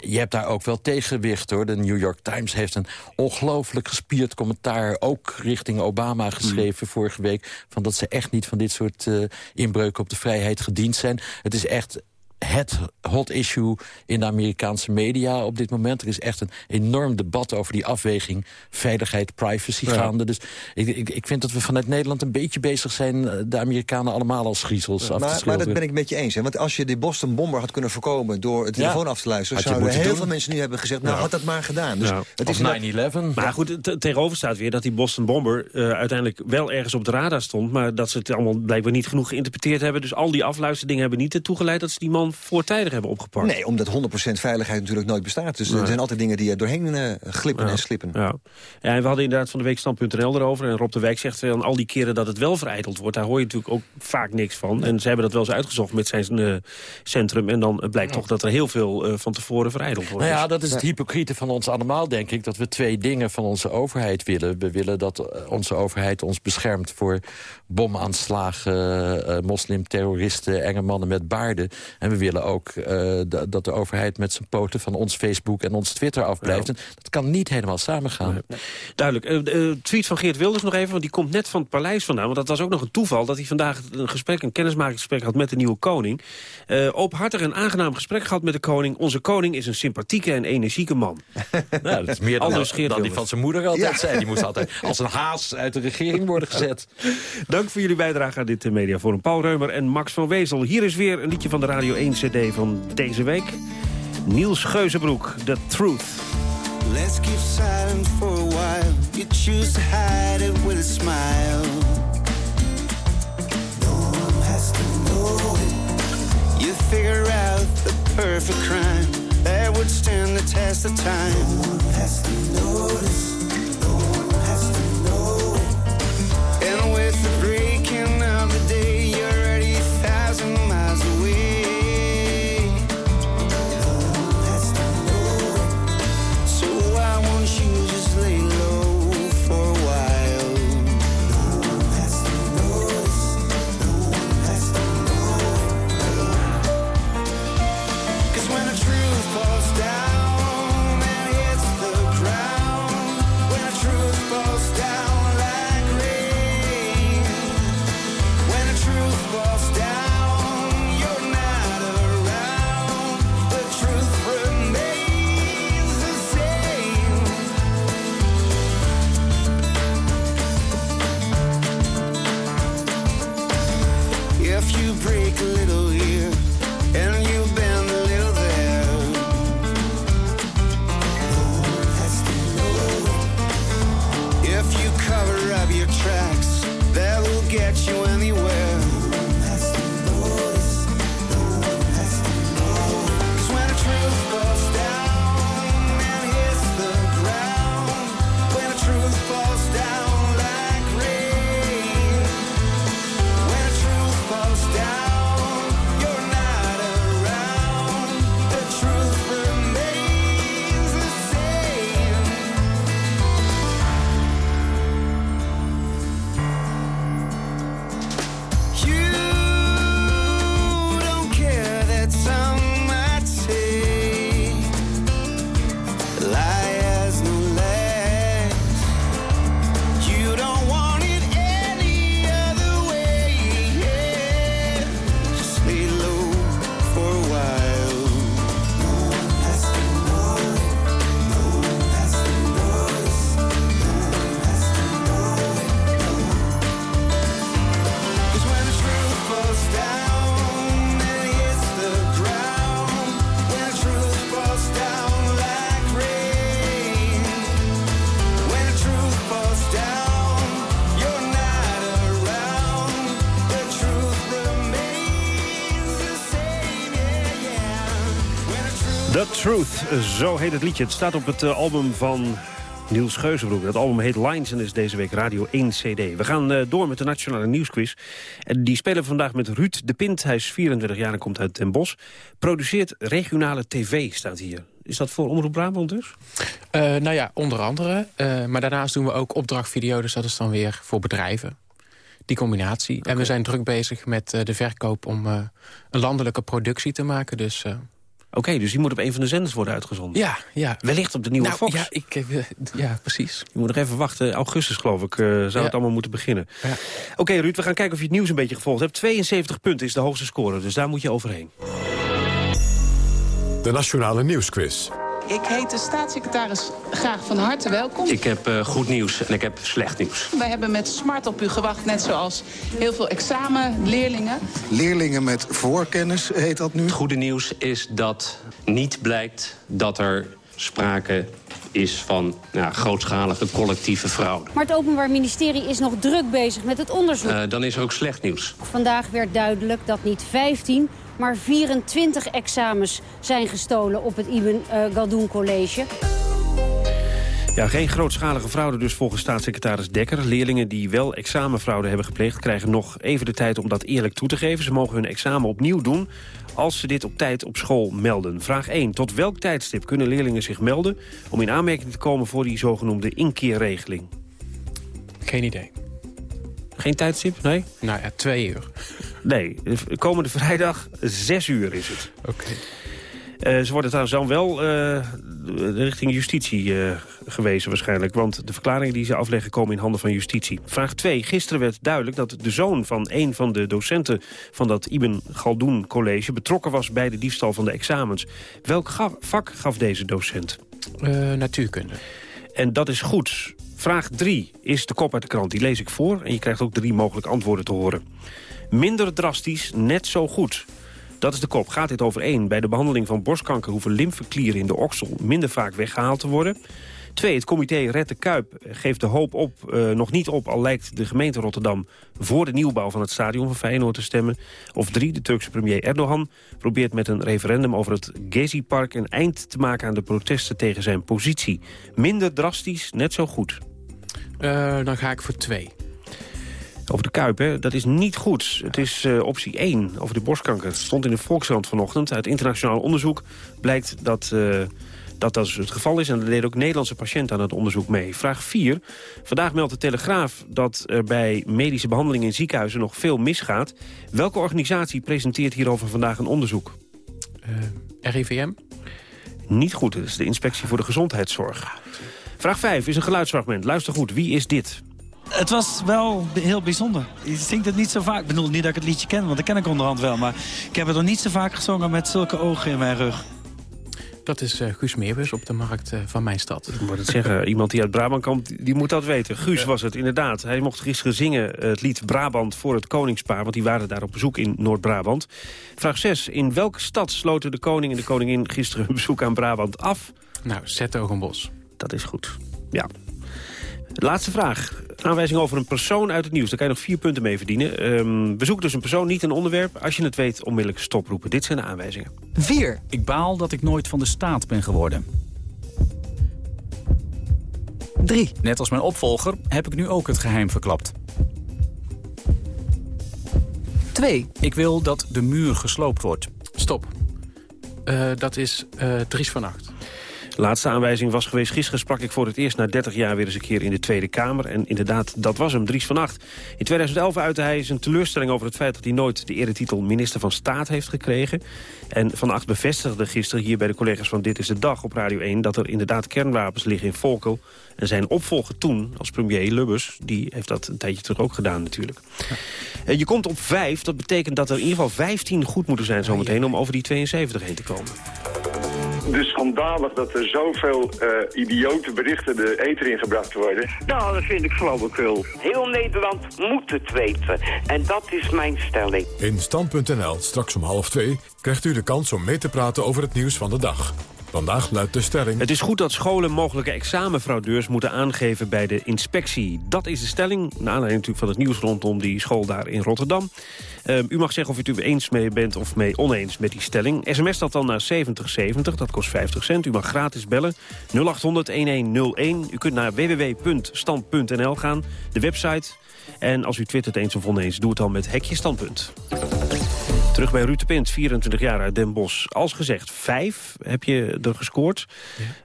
Je hebt daar ook wel tegenwicht hoor. De New York Times heeft een ongelooflijk ongelooflijk gespierd commentaar... ook richting Obama geschreven mm. vorige week... van dat ze echt niet van dit soort uh, inbreuken op de vrijheid gediend zijn. Het is echt het hot issue in de Amerikaanse media op dit moment. Er is echt een enorm debat over die afweging veiligheid, privacy gaande. Dus ik, ik, ik vind dat we vanuit Nederland een beetje bezig zijn... Eh, de Amerikanen allemaal als griezels ja, af maar, maar dat ben ik met je eens. Hè? Want als je de Boston Bomber had kunnen voorkomen... door het telefoon af te luisteren... zouden heel veel mensen nu hebben gezegd... nou, had dat maar gedaan. Dus het is 9-11. Maar goed, tegenover staat weer dat die Boston Bomber... Uh, uiteindelijk wel ergens op de radar stond... maar dat ze het allemaal blijkbaar niet genoeg geïnterpreteerd hebben. Dus al die afluisterdingen hebben niet ertoe geleid... dat ze die man voortijdig hebben opgepakt. Nee, omdat 100% veiligheid natuurlijk nooit bestaat. Dus er zijn altijd dingen die er doorheen uh, glippen en slippen. Ja. ja, en we hadden inderdaad van de week stand.nl erover. En Rob de Wijk zegt van al die keren dat het wel vereideld wordt... daar hoor je natuurlijk ook vaak niks van. En ze hebben dat wel eens uitgezocht met zijn uh, centrum. En dan blijkt toch dat er heel veel uh, van tevoren vereideld wordt. Nou ja, dat is het hypocriete van ons allemaal, denk ik. Dat we twee dingen van onze overheid willen. We willen dat onze overheid ons beschermt voor bomaanslagen... moslimterroristen, enge mannen met baarden. En we willen ook uh, dat de overheid met zijn poten van ons Facebook en ons Twitter afblijft. Dat kan niet helemaal samengaan. Nee, Duidelijk. Uh, tweet van Geert Wilders nog even, want die komt net van het paleis vandaan. Want dat was ook nog een toeval dat hij vandaag een gesprek, een kennismakingsgesprek had met de nieuwe koning. Uh, openhartig en aangenaam gesprek gehad met de koning. Onze koning is een sympathieke en energieke man. nou, dat is meer dan, dan die van zijn moeder altijd zei. Die moest altijd als een haas uit de regering worden gezet. Dank voor jullie bijdrage aan dit Mediaforum. Paul Reumer en Max van Wezel. Hier is weer een liedje van de Radio 1 CD van deze week. Niels Geuzenbroek, The Truth. Let's keep silent for a while. You choose to hide it with a smile. No one has to know it. You figure out the perfect crime that would stand the test of time. No one has to notice. Zo heet het liedje. Het staat op het eh, album van Niels Geuzenbroek. Dat album heet Lines en is deze week Radio 1 CD. We gaan uh, door met de Nationale Nieuwsquiz. En die spelen we vandaag met Ruud de Pint. Hij is 24 jaar en komt uit Den Bosch. Produceert regionale tv, staat hier. Is dat voor Omroep Brabant dus? Uh, nou ja, onder andere. Uh, maar daarnaast doen we ook opdrachtvideo. Dus dat is dan weer voor bedrijven. Die combinatie. Okay. En we zijn druk bezig met de verkoop om een landelijke productie te maken. Dus... Oké, okay, dus die moet op een van de zenders worden uitgezonden? Ja, ja. Wellicht op de nieuwe nou, Fox? Ja, ik, ja, precies. Je moet nog even wachten. Augustus, geloof ik, uh, zou ja. het allemaal moeten beginnen. Ja. Oké, okay, Ruud, we gaan kijken of je het nieuws een beetje gevolgd hebt. 72 punten is de hoogste score, dus daar moet je overheen. De Nationale Nieuwsquiz. Ik heet de staatssecretaris graag van harte welkom. Ik heb uh, goed nieuws en ik heb slecht nieuws. Wij hebben met smart op u gewacht, net zoals heel veel examenleerlingen. Leerlingen met voorkennis heet dat nu. Het goede nieuws is dat niet blijkt dat er sprake is van nou, grootschalige collectieve fraude. Maar het Openbaar Ministerie is nog druk bezig met het onderzoek. Uh, dan is er ook slecht nieuws. Vandaag werd duidelijk dat niet 15, maar 24 examens zijn gestolen op het Ibn uh, Galdoen College. Ja, geen grootschalige fraude dus volgens staatssecretaris Dekker. Leerlingen die wel examenfraude hebben gepleegd... krijgen nog even de tijd om dat eerlijk toe te geven. Ze mogen hun examen opnieuw doen als ze dit op tijd op school melden. Vraag 1. Tot welk tijdstip kunnen leerlingen zich melden... om in aanmerking te komen voor die zogenoemde inkeerregeling? Geen idee. Geen tijdstip? Nee? Nou ja, twee uur. Nee, komende vrijdag zes uur is het. Oké. Okay. Uh, ze worden trouwens dan wel uh, richting justitie uh, gewezen waarschijnlijk. Want de verklaringen die ze afleggen komen in handen van justitie. Vraag 2. Gisteren werd duidelijk dat de zoon van een van de docenten... van dat Ibn Galdoen College betrokken was bij de diefstal van de examens. Welk ga vak gaf deze docent? natuurkunde. En dat is goed. Vraag 3 is de kop uit de krant. Die lees ik voor en je krijgt ook drie mogelijke antwoorden te horen. Minder drastisch, net zo goed. Dat is de kop. Gaat dit over één? Bij de behandeling van borstkanker hoeven lymfeklieren in de oksel minder vaak weggehaald te worden. Twee, het comité Red de Kuip geeft de hoop op, uh, nog niet op... al lijkt de gemeente Rotterdam voor de nieuwbouw van het stadion van Feyenoord te stemmen. Of drie, de Turkse premier Erdogan probeert met een referendum over het Gezi-park... een eind te maken aan de protesten tegen zijn positie. Minder drastisch, net zo goed. Uh, dan ga ik voor twee. Over de Kuip, hè? dat is niet goed. Het is uh, optie 1 over de borstkanker. Het stond in de Volkskrant vanochtend. Uit internationaal onderzoek blijkt dat... Uh, dat dat dus het geval is. En er deden ook Nederlandse patiënten aan het onderzoek mee. Vraag 4. Vandaag meldt de Telegraaf dat er bij medische behandeling in ziekenhuizen nog veel misgaat. Welke organisatie presenteert hierover vandaag een onderzoek? Uh, RIVM? Niet goed, het is de Inspectie voor de Gezondheidszorg. Vraag 5 is een geluidsfragment. Luister goed, wie is dit? Het was wel heel bijzonder. Je zingt het niet zo vaak. Ik bedoel niet dat ik het liedje ken, want dat ken ik onderhand wel. Maar ik heb het nog niet zo vaak gezongen met zulke ogen in mijn rug. Dat is uh, Guus Meeuwis op de markt uh, van mijn stad. Ik moet het zeggen, iemand die uit Brabant komt, die moet dat weten. Guus was het, inderdaad. Hij mocht gisteren zingen het lied Brabant voor het koningspaar... want die waren daar op bezoek in Noord-Brabant. Vraag 6. In welke stad sloten de koning en de koningin gisteren een bezoek aan Brabant af? Nou, Zetogenbos. Dat is goed, ja. Laatste vraag. Aanwijzing over een persoon uit het nieuws. Daar kan je nog vier punten mee verdienen. Um, bezoek dus een persoon, niet een onderwerp. Als je het weet, onmiddellijk stoproepen. Dit zijn de aanwijzingen. 4. Ik baal dat ik nooit van de staat ben geworden. 3. Net als mijn opvolger heb ik nu ook het geheim verklapt. 2. Ik wil dat de muur gesloopt wordt. Stop. Uh, dat is uh, Dries van Acht. Laatste aanwijzing was geweest. Gisteren sprak ik voor het eerst na 30 jaar weer eens een keer in de Tweede Kamer. En inderdaad, dat was hem, Dries van Acht. In 2011 uitte hij zijn teleurstelling over het feit dat hij nooit de eretitel minister van Staat heeft gekregen. En Van Acht bevestigde gisteren hier bij de collega's van Dit is de Dag op Radio 1... dat er inderdaad kernwapens liggen in Volkel. En zijn opvolger toen, als premier Lubbers, die heeft dat een tijdje terug ook gedaan natuurlijk. Ja. Je komt op vijf, dat betekent dat er in ieder geval 15 goed moeten zijn zometeen... om over die 72 heen te komen dus schandalig dat er zoveel uh, idiote berichten de eter ingebracht worden. Nou, dat vind ik flauwekul. Heel Nederland moet het weten. En dat is mijn stelling. In Stand.nl, straks om half twee, krijgt u de kans om mee te praten over het nieuws van de dag. Vandaag luidt de stelling... Het is goed dat scholen mogelijke examenfraudeurs moeten aangeven bij de inspectie. Dat is de stelling, naar aanleiding natuurlijk van het nieuws rondom die school daar in Rotterdam. Uh, u mag zeggen of u het eens mee bent of mee oneens met die stelling. SMS dat dan naar 7070, dat kost 50 cent. U mag gratis bellen, 0800-1101. U kunt naar www.stand.nl gaan, de website. En als u twittert eens of oneens, doe het dan met hekje standpunt. Terug bij Ruud de Pint, 24 jaar uit Den Bosch. Als gezegd, vijf heb je er gescoord.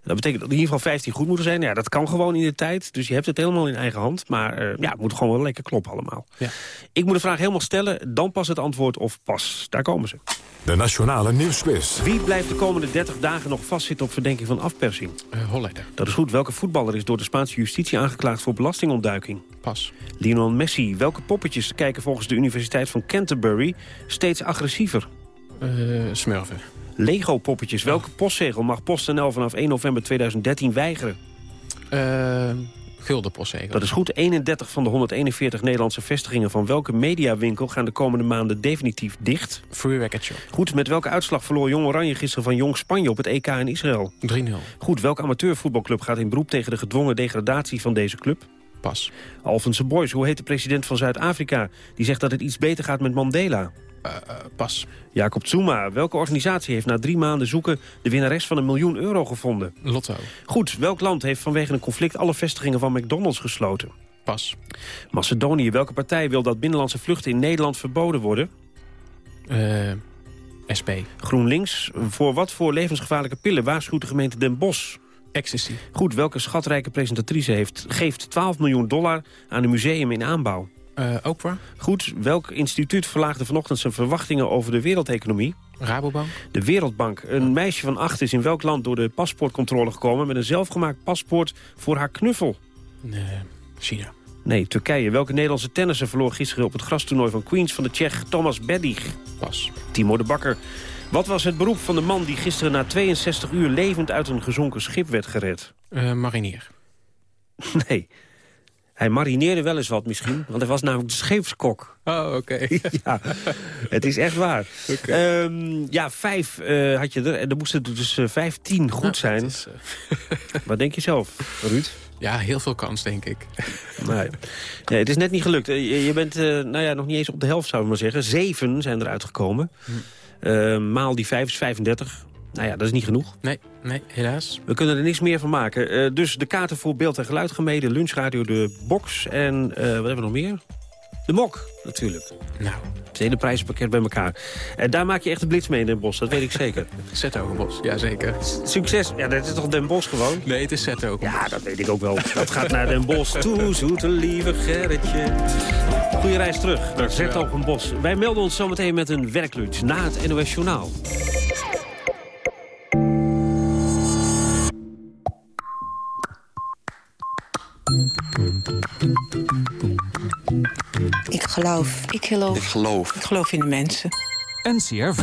Dat betekent dat in ieder geval 15 goed moeten zijn. Ja, dat kan gewoon in de tijd. Dus je hebt het helemaal in eigen hand. Maar uh, ja, het moet gewoon wel lekker kloppen allemaal. Ja. Ik moet de vraag helemaal stellen, dan pas het antwoord of pas. Daar komen ze. De Nationale Nieuwsquiz. Wie blijft de komende 30 dagen nog vastzitten op verdenking van afpersing? Uh, Holleder. Dat is goed. Welke voetballer is door de Spaanse justitie aangeklaagd voor belastingontduiking? Pas. Lionel Messi. Welke poppetjes kijken volgens de Universiteit van Canterbury steeds agressiever? Uh, smurfen. Lego-poppetjes. Welke postzegel mag PostNL vanaf 1 november 2013 weigeren? Uh, gulden postzegel. Dat is goed. 31 van de 141 Nederlandse vestigingen van welke mediawinkel gaan de komende maanden definitief dicht? Free Record Shop. Goed. Met welke uitslag verloor Jong Oranje gisteren van Jong Spanje op het EK in Israël? 3-0. Goed. Welke amateurvoetbalclub gaat in beroep tegen de gedwongen degradatie van deze club? Pas. Alphense Boys, hoe heet de president van Zuid-Afrika? Die zegt dat het iets beter gaat met Mandela. Uh, uh, pas. Jacob Zuma, welke organisatie heeft na drie maanden zoeken... de winnares van een miljoen euro gevonden? Lotto. Goed, welk land heeft vanwege een conflict... alle vestigingen van McDonald's gesloten? Pas. Macedonië, welke partij wil dat binnenlandse vluchten in Nederland verboden worden? Uh, SP. GroenLinks, voor wat voor levensgevaarlijke pillen waarschuwt de gemeente Den Bosch? Ecstasy. Goed, welke schatrijke presentatrice heeft, geeft 12 miljoen dollar aan een museum in aanbouw? Uh, Oprah. Goed, welk instituut verlaagde vanochtend zijn verwachtingen over de wereldeconomie? Rabobank. De Wereldbank. Een meisje van acht is in welk land door de paspoortcontrole gekomen... met een zelfgemaakt paspoort voor haar knuffel? Nee, China. Nee, Turkije. Welke Nederlandse tennisser verloor gisteren op het grastoernooi van Queens... van de Tsjech Thomas Berdych? Pas. Timo de Bakker. Wat was het beroep van de man die gisteren na 62 uur levend uit een gezonken schip werd gered? Uh, marinier. Nee. Hij marineerde wel eens wat misschien, want hij was namelijk de scheepskok. Oh, oké. Okay. ja, het is echt waar. Okay. Um, ja, vijf uh, had je er. En er moesten er dus uh, vijftien goed nou, zijn. Is. Wat denk je zelf, Ruud? Ja, heel veel kans, denk ik. Nee. nee het is net niet gelukt. Je, je bent nou ja, nog niet eens op de helft, zou ik maar zeggen. Zeven zijn eruit gekomen. Hm. Maal die vijf is 35. Nou ja, dat is niet genoeg. Nee, nee, helaas. We kunnen er niks meer van maken. Uh, dus de kaarten voor beeld en geluid gemeden, lunchradio, de box en uh, wat hebben we nog meer? De mok, natuurlijk. Nou. Het hele prijzenpakket bij elkaar. En daar maak je echt een blitz mee in Den Bosch, dat weet ik zeker. Zethogenbos, ja zeker. Succes. Ja, dat is toch Den Bosch gewoon? Nee, het is Zethogenbos. Ja, dat weet ik ook wel. dat gaat naar Den Bosch toe, zoete lieve Gerritje. Goeie reis terug naar Zethogenbos. Wij melden ons zometeen met een werklunch na het NOS Journaal. Ik geloof. Ik geloof. Ik geloof. Ik geloof in de mensen. NCRV.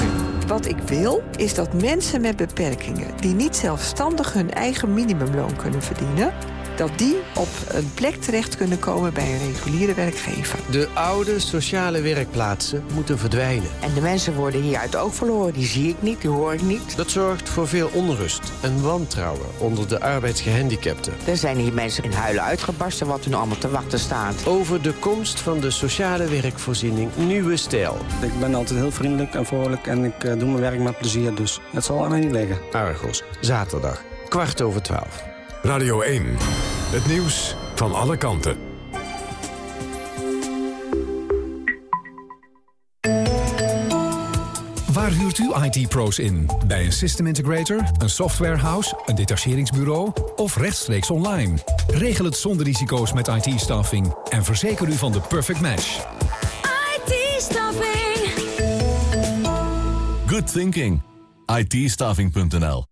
Wat ik wil, is dat mensen met beperkingen... die niet zelfstandig hun eigen minimumloon kunnen verdienen dat die op een plek terecht kunnen komen bij een reguliere werkgever. De oude sociale werkplaatsen moeten verdwijnen. En de mensen worden hieruit ook verloren. Die zie ik niet, die hoor ik niet. Dat zorgt voor veel onrust en wantrouwen onder de arbeidsgehandicapten. Er zijn hier mensen in huilen uitgebarsten wat hun allemaal te wachten staat. Over de komst van de sociale werkvoorziening Nieuwe Stijl. Ik ben altijd heel vriendelijk en vrolijk en ik uh, doe mijn werk met plezier, dus het zal aan mij niet liggen. Argos, zaterdag, kwart over twaalf. Radio 1. Het nieuws van alle kanten. Waar huurt u IT-pro's in? Bij een system integrator, een softwarehouse, een detacheringsbureau of rechtstreeks online? Regel het zonder risico's met IT-staffing en verzeker u van de perfect match. IT-staffing. Good thinking. IT-staffing.nl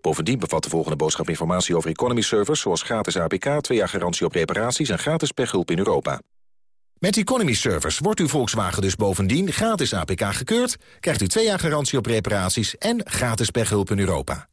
Bovendien bevat de volgende boodschap informatie over economy servers... zoals gratis APK, twee jaar garantie op reparaties en gratis pechhulp in Europa. Met Economy Servers wordt uw Volkswagen dus bovendien gratis APK gekeurd... krijgt u twee jaar garantie op reparaties en gratis pechhulp in Europa.